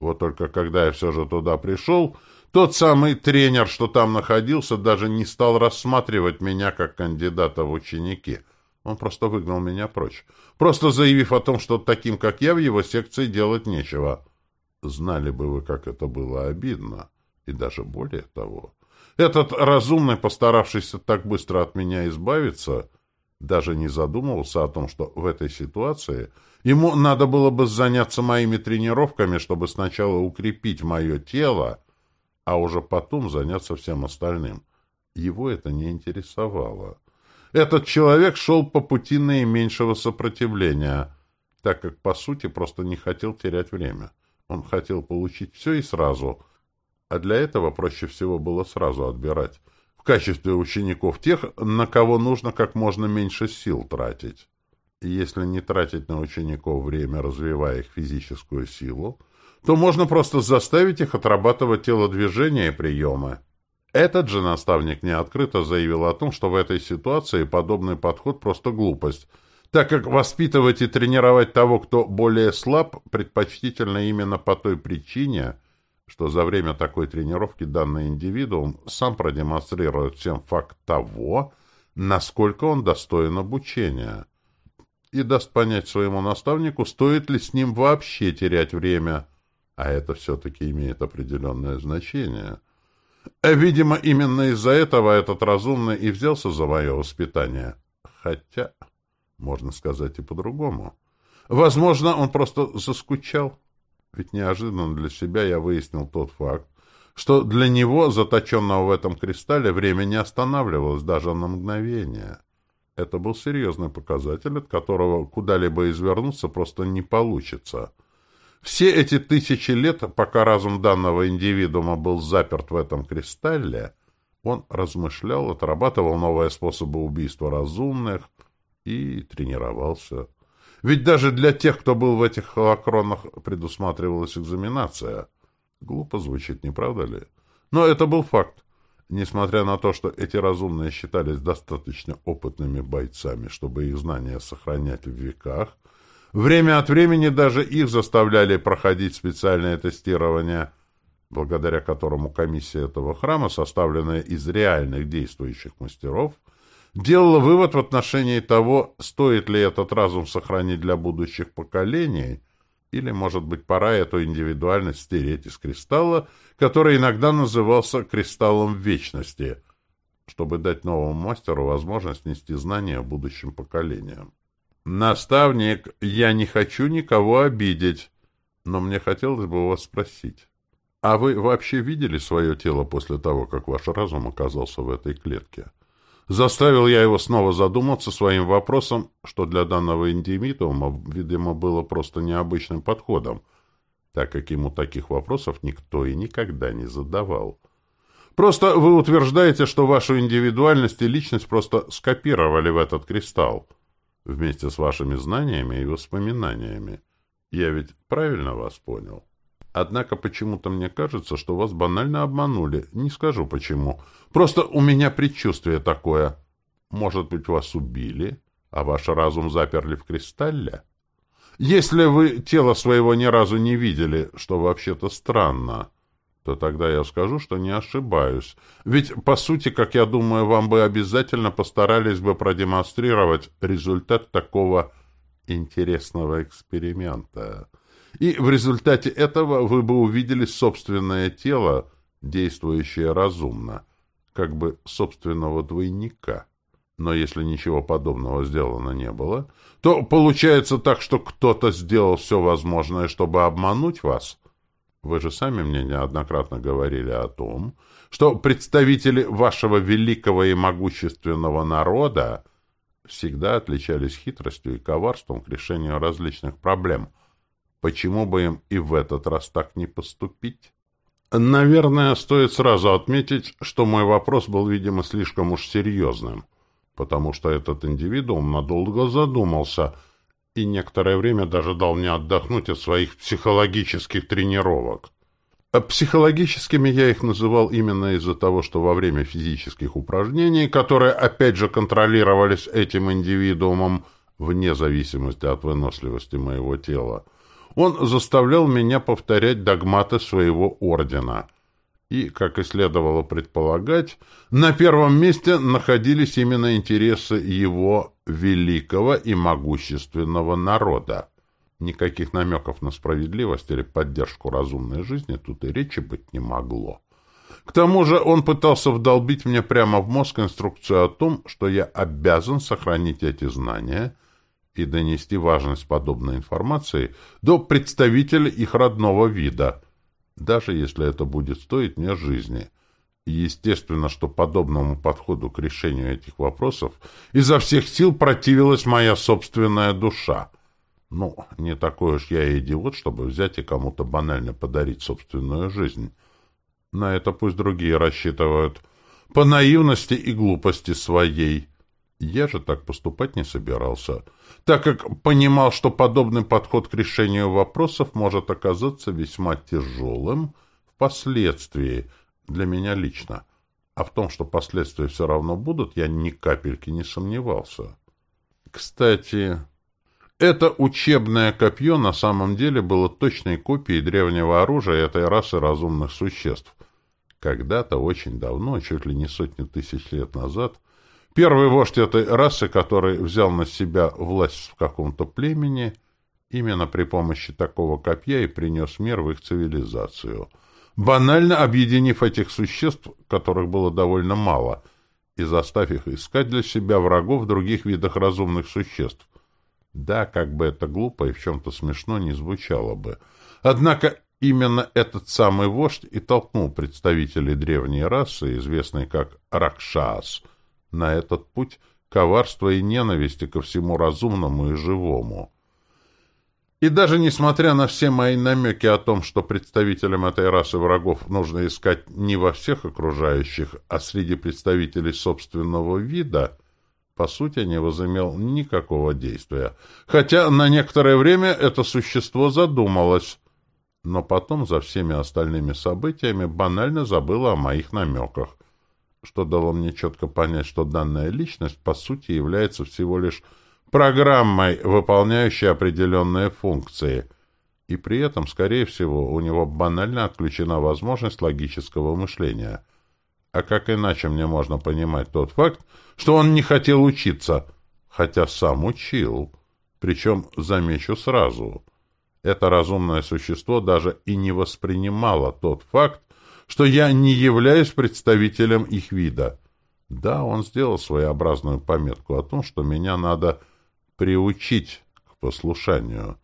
вот только когда я все же туда пришел, тот самый тренер, что там находился, даже не стал рассматривать меня как кандидата в ученики. Он просто выгнал меня прочь, просто заявив о том, что таким, как я, в его секции делать нечего. Знали бы вы, как это было обидно. И даже более того. Этот разумный, постаравшийся так быстро от меня избавиться, даже не задумывался о том, что в этой ситуации ему надо было бы заняться моими тренировками, чтобы сначала укрепить мое тело, а уже потом заняться всем остальным. Его это не интересовало. Этот человек шел по пути наименьшего сопротивления, так как, по сути, просто не хотел терять время. Он хотел получить все и сразу, а для этого проще всего было сразу отбирать качестве учеников тех, на кого нужно как можно меньше сил тратить. И если не тратить на учеников время, развивая их физическую силу, то можно просто заставить их отрабатывать телодвижения и приемы. Этот же наставник неоткрыто заявил о том, что в этой ситуации подобный подход просто глупость, так как воспитывать и тренировать того, кто более слаб, предпочтительно именно по той причине, что за время такой тренировки данный индивидуум сам продемонстрирует всем факт того, насколько он достоин обучения, и даст понять своему наставнику, стоит ли с ним вообще терять время, а это все-таки имеет определенное значение. Видимо, именно из-за этого этот разумный и взялся за мое воспитание. Хотя, можно сказать и по-другому. Возможно, он просто заскучал. Ведь неожиданно для себя я выяснил тот факт, что для него, заточенного в этом кристалле, время не останавливалось даже на мгновение. Это был серьезный показатель, от которого куда-либо извернуться просто не получится. Все эти тысячи лет, пока разум данного индивидуума был заперт в этом кристалле, он размышлял, отрабатывал новые способы убийства разумных и тренировался. Ведь даже для тех, кто был в этих холокронах, предусматривалась экзаменация. Глупо звучит, не правда ли? Но это был факт. Несмотря на то, что эти разумные считались достаточно опытными бойцами, чтобы их знания сохранять в веках, время от времени даже их заставляли проходить специальное тестирование, благодаря которому комиссия этого храма, составленная из реальных действующих мастеров, делала вывод в отношении того, стоит ли этот разум сохранить для будущих поколений, или, может быть, пора эту индивидуальность стереть из кристалла, который иногда назывался кристаллом вечности, чтобы дать новому мастеру возможность нести знания будущим поколениям. «Наставник, я не хочу никого обидеть, но мне хотелось бы вас спросить, а вы вообще видели свое тело после того, как ваш разум оказался в этой клетке?» Заставил я его снова задуматься своим вопросом, что для данного индивидуума, видимо, было просто необычным подходом, так как ему таких вопросов никто и никогда не задавал. Просто вы утверждаете, что вашу индивидуальность и личность просто скопировали в этот кристалл, вместе с вашими знаниями и воспоминаниями. Я ведь правильно вас понял? Однако почему-то мне кажется, что вас банально обманули. Не скажу почему. Просто у меня предчувствие такое. Может быть, вас убили, а ваш разум заперли в кристалле? Если вы тело своего ни разу не видели, что вообще-то странно, то тогда я скажу, что не ошибаюсь. Ведь, по сути, как я думаю, вам бы обязательно постарались бы продемонстрировать результат такого интересного эксперимента и в результате этого вы бы увидели собственное тело, действующее разумно, как бы собственного двойника. Но если ничего подобного сделано не было, то получается так, что кто-то сделал все возможное, чтобы обмануть вас. Вы же сами мне неоднократно говорили о том, что представители вашего великого и могущественного народа всегда отличались хитростью и коварством к решению различных проблем – Почему бы им и в этот раз так не поступить? Наверное, стоит сразу отметить, что мой вопрос был, видимо, слишком уж серьезным, потому что этот индивидуум надолго задумался и некоторое время даже дал мне отдохнуть от своих психологических тренировок. А психологическими я их называл именно из-за того, что во время физических упражнений, которые опять же контролировались этим индивидуумом, вне зависимости от выносливости моего тела, он заставлял меня повторять догматы своего ордена. И, как и следовало предполагать, на первом месте находились именно интересы его великого и могущественного народа. Никаких намеков на справедливость или поддержку разумной жизни тут и речи быть не могло. К тому же он пытался вдолбить мне прямо в мозг инструкцию о том, что я обязан сохранить эти знания – и донести важность подобной информации до представителя их родного вида, даже если это будет стоить мне жизни. И естественно, что подобному подходу к решению этих вопросов изо всех сил противилась моя собственная душа. Ну, не такой уж я идиот, чтобы взять и кому-то банально подарить собственную жизнь. На это пусть другие рассчитывают. по наивности и глупости своей. Я же так поступать не собирался, так как понимал, что подобный подход к решению вопросов может оказаться весьма тяжелым впоследствии для меня лично. А в том, что последствия все равно будут, я ни капельки не сомневался. Кстати, это учебное копье на самом деле было точной копией древнего оружия этой расы разумных существ. Когда-то, очень давно, чуть ли не сотню тысяч лет назад, первый вождь этой расы, который взял на себя власть в каком-то племени, именно при помощи такого копья и принес мир в их цивилизацию, банально объединив этих существ, которых было довольно мало, и заставив их искать для себя врагов в других видах разумных существ, да, как бы это глупо и в чем-то смешно не звучало бы. Однако именно этот самый вождь и толкнул представителей древней расы, известной как Ракшас, на этот путь коварства и ненависти ко всему разумному и живому. И даже несмотря на все мои намеки о том, что представителям этой расы врагов нужно искать не во всех окружающих, а среди представителей собственного вида – по сути, не возымел никакого действия. Хотя на некоторое время это существо задумалось, но потом за всеми остальными событиями банально забыло о моих намеках, что дало мне четко понять, что данная личность, по сути, является всего лишь программой, выполняющей определенные функции, и при этом, скорее всего, у него банально отключена возможность логического мышления — а как иначе мне можно понимать тот факт, что он не хотел учиться, хотя сам учил? Причем, замечу сразу, это разумное существо даже и не воспринимало тот факт, что я не являюсь представителем их вида. Да, он сделал своеобразную пометку о том, что меня надо приучить к послушанию,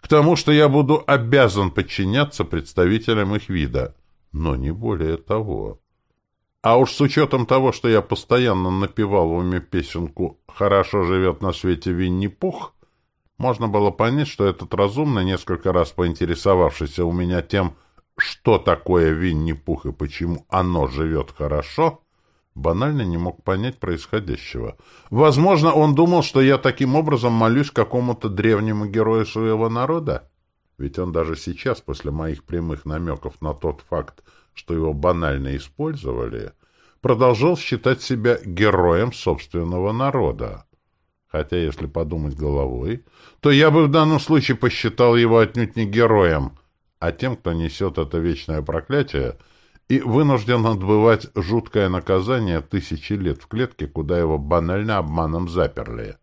к тому, что я буду обязан подчиняться представителям их вида, но не более того. А уж с учетом того, что я постоянно напевал в уме песенку «Хорошо живет на свете Винни-Пух», можно было понять, что этот разумный, несколько раз поинтересовавшийся у меня тем, что такое Винни-Пух и почему оно живет хорошо, банально не мог понять происходящего. Возможно, он думал, что я таким образом молюсь какому-то древнему герою своего народа. Ведь он даже сейчас, после моих прямых намеков на тот факт, что его банально использовали, продолжал считать себя героем собственного народа. Хотя, если подумать головой, то я бы в данном случае посчитал его отнюдь не героем, а тем, кто несет это вечное проклятие и вынужден отбывать жуткое наказание тысячи лет в клетке, куда его банально обманом заперли.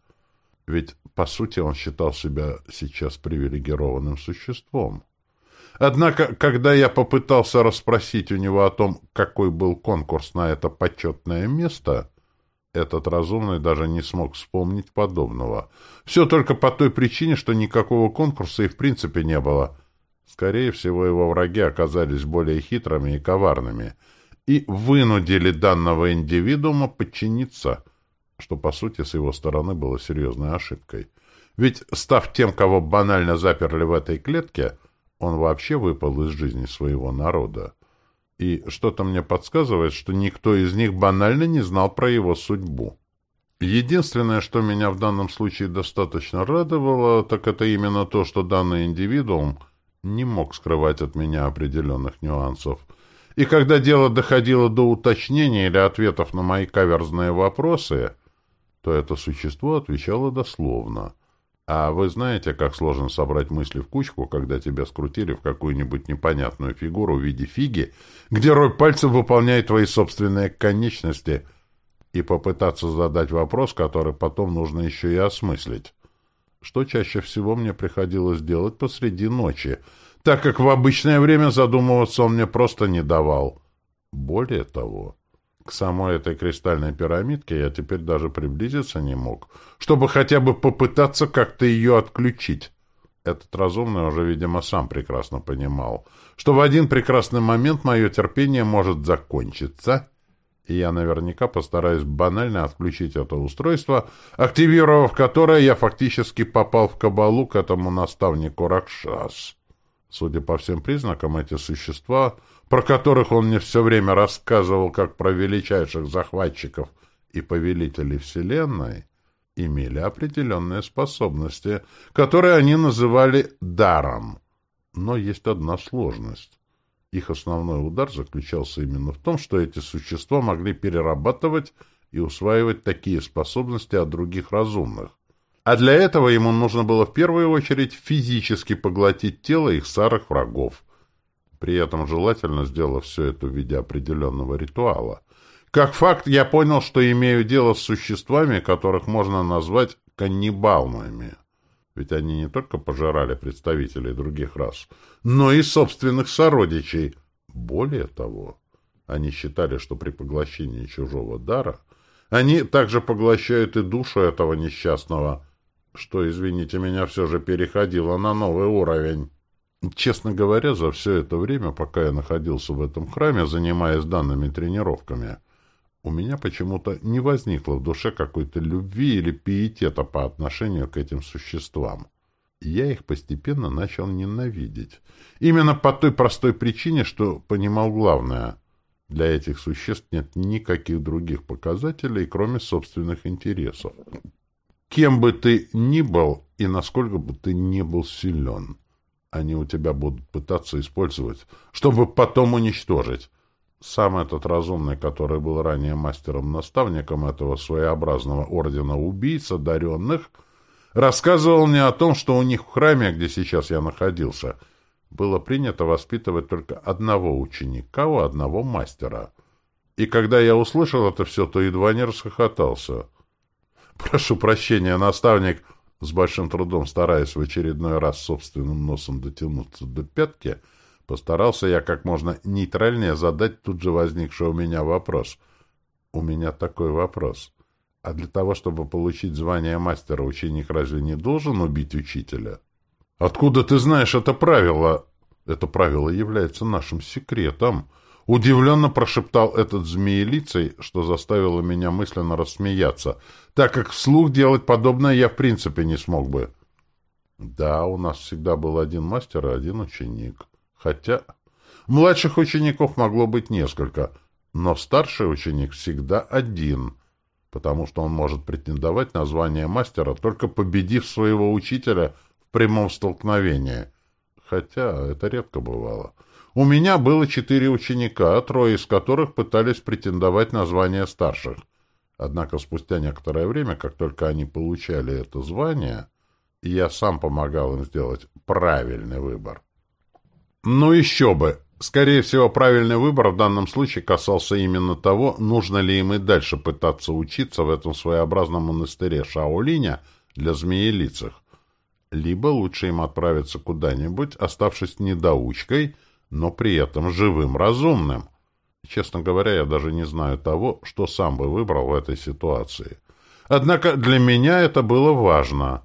Ведь, по сути, он считал себя сейчас привилегированным существом. Однако, когда я попытался расспросить у него о том, какой был конкурс на это почетное место, этот разумный даже не смог вспомнить подобного. Все только по той причине, что никакого конкурса и в принципе не было. Скорее всего, его враги оказались более хитрыми и коварными и вынудили данного индивидуума подчиниться, что, по сути, с его стороны было серьезной ошибкой. Ведь, став тем, кого банально заперли в этой клетке, он вообще выпал из жизни своего народа. И что-то мне подсказывает, что никто из них банально не знал про его судьбу. Единственное, что меня в данном случае достаточно радовало, так это именно то, что данный индивидуум не мог скрывать от меня определенных нюансов. И когда дело доходило до уточнения или ответов на мои каверзные вопросы, то это существо отвечало дословно — а вы знаете, как сложно собрать мысли в кучку, когда тебя скрутили в какую-нибудь непонятную фигуру в виде фиги, где роль пальцев выполняет твои собственные конечности, и попытаться задать вопрос, который потом нужно еще и осмыслить? Что чаще всего мне приходилось делать посреди ночи, так как в обычное время задумываться он мне просто не давал. Более того... К самой этой кристальной пирамидке я теперь даже приблизиться не мог, чтобы хотя бы попытаться как-то ее отключить. Этот разумный уже, видимо, сам прекрасно понимал, что в один прекрасный момент мое терпение может закончиться, и я наверняка постараюсь банально отключить это устройство, активировав которое, я фактически попал в кабалу к этому наставнику Ракшас. Судя по всем признакам, эти существа, про которых он мне все время рассказывал как про величайших захватчиков и повелителей Вселенной, имели определенные способности, которые они называли «даром». Но есть одна сложность. Их основной удар заключался именно в том, что эти существа могли перерабатывать и усваивать такие способности от других разумных. А для этого ему нужно было в первую очередь физически поглотить тело их старых врагов, при этом желательно сделав все это в виде определенного ритуала. Как факт, я понял, что имею дело с существами, которых можно назвать каннибалами. Ведь они не только пожирали представителей других рас, но и собственных сородичей. Более того, они считали, что при поглощении чужого дара они также поглощают и душу этого несчастного, что, извините меня, все же переходило на новый уровень. Честно говоря, за все это время, пока я находился в этом храме, занимаясь данными тренировками, у меня почему-то не возникло в душе какой-то любви или пиетета по отношению к этим существам. Я их постепенно начал ненавидеть. Именно по той простой причине, что понимал главное. Для этих существ нет никаких других показателей, кроме собственных интересов. Кем бы ты ни был и насколько бы ты ни был силен, они у тебя будут пытаться использовать, чтобы потом уничтожить. Сам этот разумный, который был ранее мастером-наставником этого своеобразного ордена убийц одаренных, рассказывал мне о том, что у них в храме, где сейчас я находился, было принято воспитывать только одного ученика у одного мастера. И когда я услышал это все, то едва не расхохотался. «Прошу прощения, наставник», с большим трудом стараясь в очередной раз собственным носом дотянуться до пятки, постарался я как можно нейтральнее задать тут же возникший у меня вопрос. «У меня такой вопрос. А для того, чтобы получить звание мастера, ученик разве не должен убить учителя?» «Откуда ты знаешь это правило?» «Это правило является нашим секретом», — удивленно прошептал этот змеелицей, что заставило меня мысленно рассмеяться, так как вслух делать подобное я в принципе не смог бы. «Да, у нас всегда был один мастер и один ученик. Хотя младших учеников могло быть несколько, но старший ученик всегда один» потому что он может претендовать на звание мастера, только победив своего учителя в прямом столкновении. Хотя это редко бывало. У меня было четыре ученика, трое из которых пытались претендовать на звание старших. Однако спустя некоторое время, как только они получали это звание, я сам помогал им сделать правильный выбор. Ну еще бы! Скорее всего, правильный выбор в данном случае касался именно того, нужно ли им и дальше пытаться учиться в этом своеобразном монастыре Шаолиня для змеелицых либо лучше им отправиться куда-нибудь, оставшись недоучкой, но при этом живым разумным. Честно говоря, я даже не знаю того, что сам бы выбрал в этой ситуации. Однако для меня это было важно.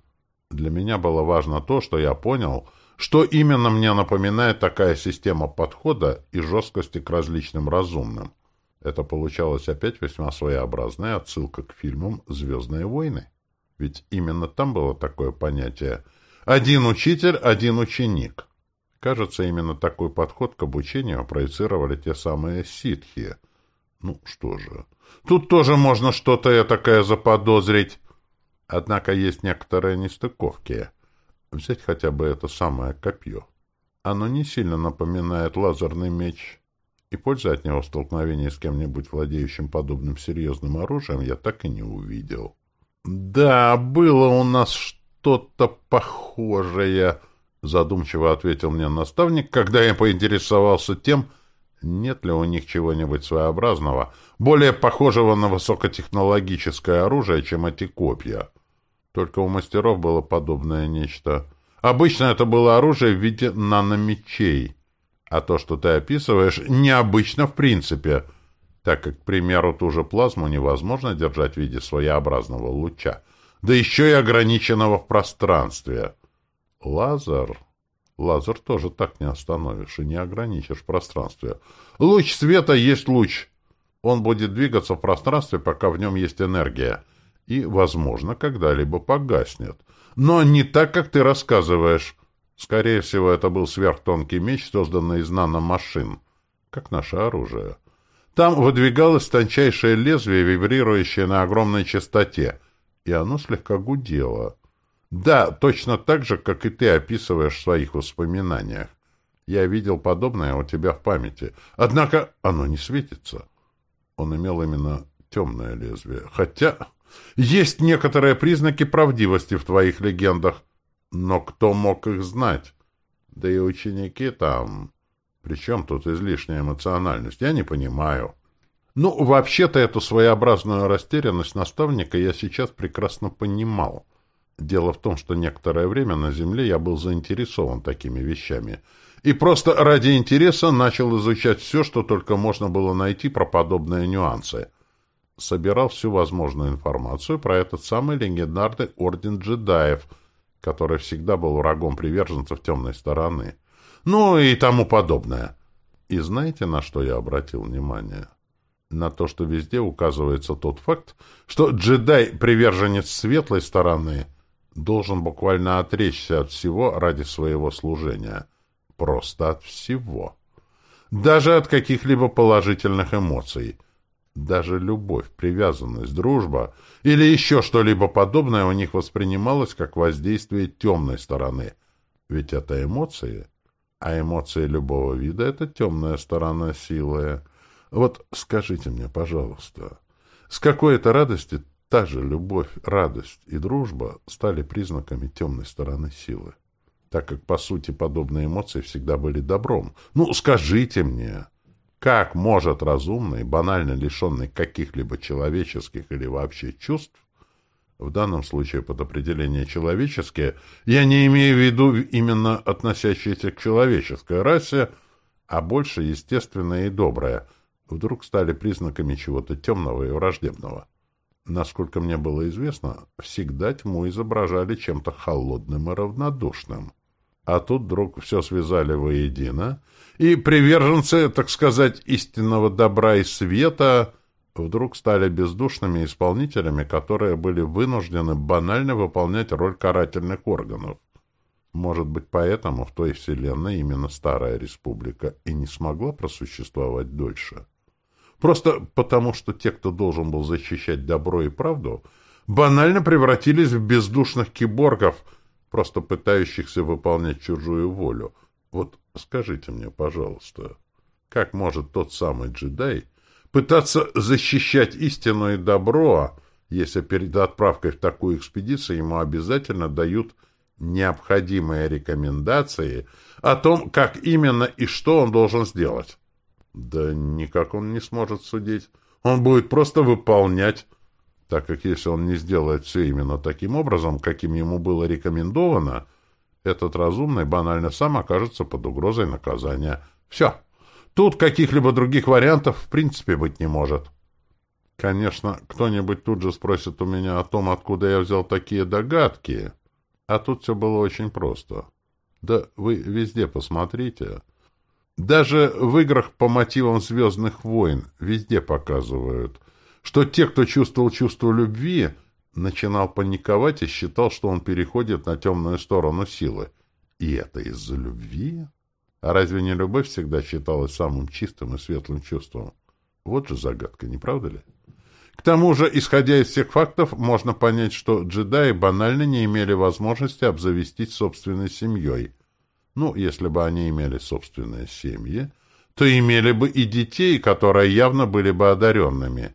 Для меня было важно то, что я понял, что именно мне напоминает такая система подхода и жесткости к различным разумным. Это получалось опять весьма своеобразная отсылка к фильмам «Звездные войны». Ведь именно там было такое понятие «один учитель, один ученик». Кажется, именно такой подход к обучению проецировали те самые ситхи. Ну, что же, тут тоже можно что-то такое заподозрить. Однако есть некоторые нестыковки. Взять хотя бы это самое копье. Оно не сильно напоминает лазерный меч, и пользы от него в столкновении с кем-нибудь, владеющим подобным серьезным оружием, я так и не увидел. «Да, было у нас что-то похожее», — задумчиво ответил мне наставник, когда я поинтересовался тем, нет ли у них чего-нибудь своеобразного, более похожего на высокотехнологическое оружие, чем эти копья. Только у мастеров было подобное нечто. Обычно это было оружие в виде наномечей, а то, что ты описываешь, необычно в принципе — так как, к примеру, ту же плазму невозможно держать в виде своеобразного луча, да еще и ограниченного в пространстве. Лазер... Лазер тоже так не остановишь и не ограничишь в пространстве. Луч света есть луч. Он будет двигаться в пространстве, пока в нем есть энергия. И, возможно, когда-либо погаснет. Но не так, как ты рассказываешь. Скорее всего, это был сверхтонкий меч, созданный из наномашин, как наше оружие. Там выдвигалось тончайшее лезвие, вибрирующее на огромной частоте, и оно слегка гудело. Да, точно так же, как и ты описываешь в своих воспоминаниях. Я видел подобное у тебя в памяти. Однако оно не светится. Он имел именно темное лезвие. Хотя есть некоторые признаки правдивости в твоих легендах. Но кто мог их знать? Да и ученики там... Причем тут излишняя эмоциональность? Я не понимаю. Ну, вообще-то эту своеобразную растерянность наставника я сейчас прекрасно понимал. Дело в том, что некоторое время на Земле я был заинтересован такими вещами. И просто ради интереса начал изучать все, что только можно было найти про подобные нюансы. Собирал всю возможную информацию про этот самый легендарный Орден джедаев, который всегда был врагом приверженцев темной стороны. Ну и тому подобное. И знаете, на что я обратил внимание? На то, что везде указывается тот факт, что джедай, приверженец светлой стороны, должен буквально отречься от всего ради своего служения. Просто от всего. Даже от каких-либо положительных эмоций. Даже любовь, привязанность, дружба или еще что-либо подобное у них воспринималось как воздействие темной стороны. Ведь это эмоции. А эмоции любого вида — это темная сторона силы. Вот скажите мне, пожалуйста, с какой это радости Та же любовь, радость и дружба стали признаками темной стороны силы, так как, по сути, подобные эмоции всегда были добром. Ну, скажите мне, как может разумный, банально лишенный каких-либо человеческих или вообще чувств, в данном случае под определение «человеческие», я не имею в виду именно относящиеся к человеческой расе, а больше естественное и доброе, вдруг стали признаками чего-то темного и враждебного. Насколько мне было известно, всегда тьму изображали чем-то холодным и равнодушным. А тут вдруг все связали воедино, и приверженцы, так сказать, истинного добра и света вдруг стали бездушными исполнителями, которые были вынуждены банально выполнять роль карательных органов. Может быть, поэтому в той вселенной именно Старая Республика и не смогла просуществовать дольше. Просто потому, что те, кто должен был защищать добро и правду, банально превратились в бездушных киборгов, просто пытающихся выполнять чужую волю. Вот скажите мне, пожалуйста, как может тот самый джедай пытаться защищать истину и добро, если перед отправкой в такую экспедицию ему обязательно дают необходимые рекомендации о том, как именно и что он должен сделать? Да никак он не сможет судить. Он будет просто выполнять, так как если он не сделает все именно таким образом, каким ему было рекомендовано, этот разумный банально сам окажется под угрозой наказания. Все. Тут каких-либо других вариантов в принципе быть не может. Конечно, кто-нибудь тут же спросит у меня о том, откуда я взял такие догадки. А тут все было очень просто. Да вы везде посмотрите. Даже в играх по мотивам «Звездных войн» везде показывают, что те, кто чувствовал чувство любви, начинал паниковать и считал, что он переходит на темную сторону силы. И это из-за любви? А разве не любовь всегда считалась самым чистым и светлым чувством? Вот же загадка, не правда ли? К тому же, исходя из всех фактов, можно понять, что джедаи банально не имели возможности обзавестись собственной семьей – ну, если бы они имели собственные семьи, то имели бы и детей, которые явно были бы одаренными.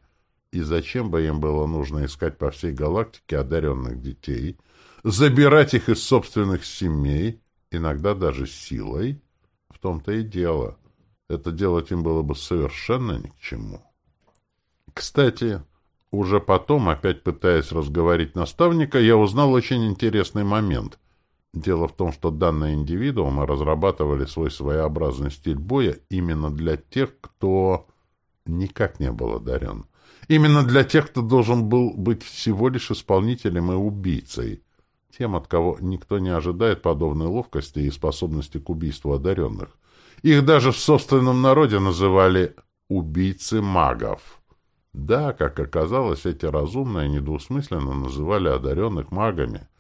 И зачем бы им было нужно искать по всей галактике одаренных детей, забирать их из собственных семей, иногда даже силой? В том-то и дело. Это делать им было бы совершенно ни к чему. Кстати, уже потом, опять пытаясь разговорить наставника, я узнал очень интересный момент — Дело в том, что данные индивидуумы разрабатывали свой своеобразный стиль боя именно для тех, кто никак не был одарен. Именно для тех, кто должен был быть всего лишь исполнителем и убийцей. Тем, от кого никто не ожидает подобной ловкости и способности к убийству одаренных. Их даже в собственном народе называли «убийцы магов». Да, как оказалось, эти разумные недвусмысленно называли одаренных магами –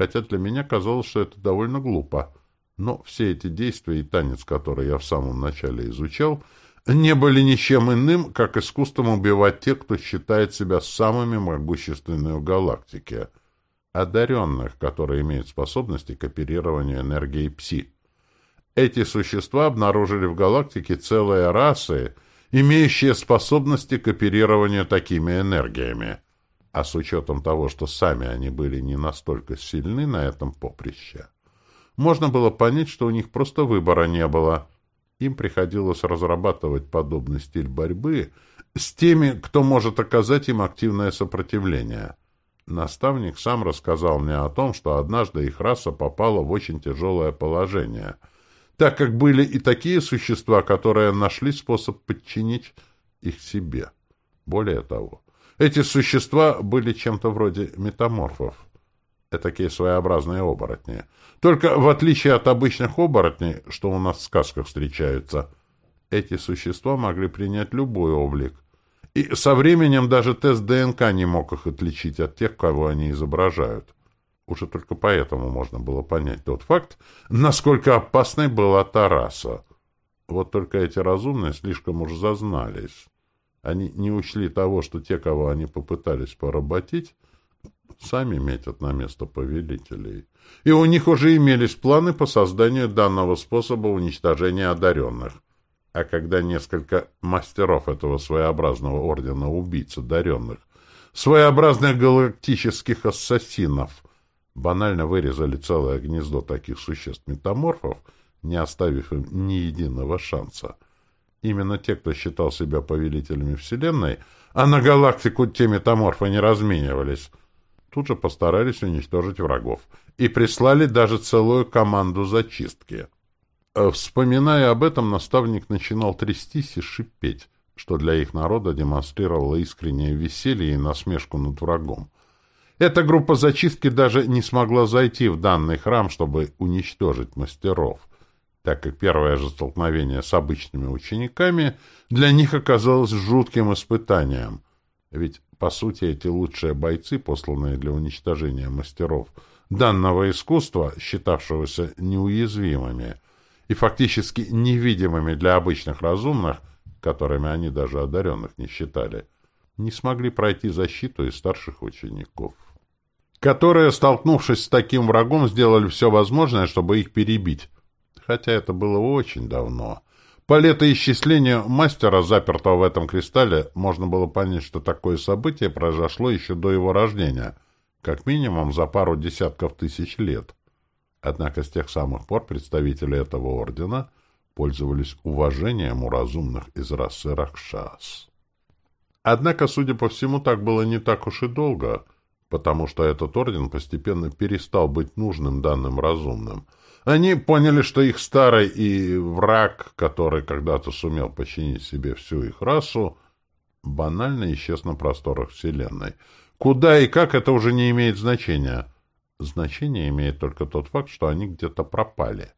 хотя для меня казалось, что это довольно глупо. Но все эти действия и танец, который я в самом начале изучал, не были ничем иным, как искусством убивать тех, кто считает себя самыми могущественными в галактике, одаренных, которые имеют способности к оперированию энергией Пси. Эти существа обнаружили в галактике целые расы, имеющие способности к оперированию такими энергиями. А с учетом того, что сами они были не настолько сильны на этом поприще, можно было понять, что у них просто выбора не было. Им приходилось разрабатывать подобный стиль борьбы с теми, кто может оказать им активное сопротивление. Наставник сам рассказал мне о том, что однажды их раса попала в очень тяжелое положение — так как были и такие существа, которые нашли способ подчинить их себе. Более того, эти существа были чем-то вроде метаморфов. Такие своеобразные оборотни. Только в отличие от обычных оборотней, что у нас в сказках встречаются, эти существа могли принять любой облик. И со временем даже тест ДНК не мог их отличить от тех, кого они изображают. Уже только поэтому можно было понять тот факт, насколько опасной была Тараса. Вот только эти разумные слишком уж зазнались. Они не учли того, что те, кого они попытались поработить, сами метят на место повелителей. И у них уже имелись планы по созданию данного способа уничтожения одаренных. А когда несколько мастеров этого своеобразного ордена убийц одаренных, своеобразных галактических ассасинов — банально вырезали целое гнездо таких существ-метаморфов, не оставив им ни единого шанса. Именно те, кто считал себя повелителями Вселенной, а на галактику те метаморфы не разменивались, тут же постарались уничтожить врагов и прислали даже целую команду зачистки. Э, вспоминая об этом, наставник начинал трястись и шипеть, что для их народа демонстрировало искреннее веселье и насмешку над врагом. Эта группа зачистки даже не смогла зайти в данный храм, чтобы уничтожить мастеров, так как первое же столкновение с обычными учениками для них оказалось жутким испытанием. Ведь, по сути, эти лучшие бойцы, посланные для уничтожения мастеров данного искусства, считавшегося неуязвимыми и фактически невидимыми для обычных разумных, которыми они даже одаренных не считали, не смогли пройти защиту из старших учеников которые, столкнувшись с таким врагом, сделали все возможное, чтобы их перебить. Хотя это было очень давно. По летоисчислению мастера, запертого в этом кристалле, можно было понять, что такое событие произошло еще до его рождения, как минимум за пару десятков тысяч лет. Однако с тех самых пор представители этого ордена пользовались уважением у разумных из расы Ракшас. Однако, судя по всему, так было не так уж и долго — потому что этот орден постепенно перестал быть нужным данным разумным. Они поняли, что их старый и враг, который когда-то сумел починить себе всю их расу, банально исчез на просторах Вселенной. Куда и как это уже не имеет значения. Значение имеет только тот факт, что они где-то пропали.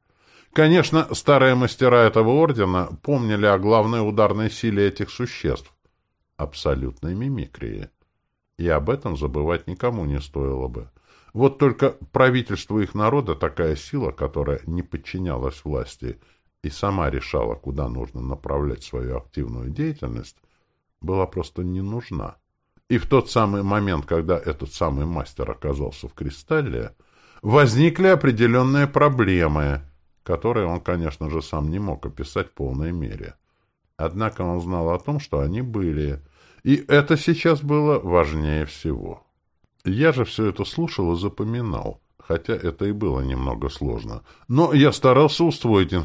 Конечно, старые мастера этого ордена помнили о главной ударной силе этих существ — абсолютной мимикрии и об этом забывать никому не стоило бы. Вот только правительству их народа такая сила, которая не подчинялась власти и сама решала, куда нужно направлять свою активную деятельность, была просто не нужна. И в тот самый момент, когда этот самый мастер оказался в кристалле, возникли определенные проблемы, которые он, конечно же, сам не мог описать в полной мере. Однако он знал о том, что они были – и это сейчас было важнее всего. Я же все это слушал и запоминал, хотя это и было немного сложно. Но я старался усвоить информацию,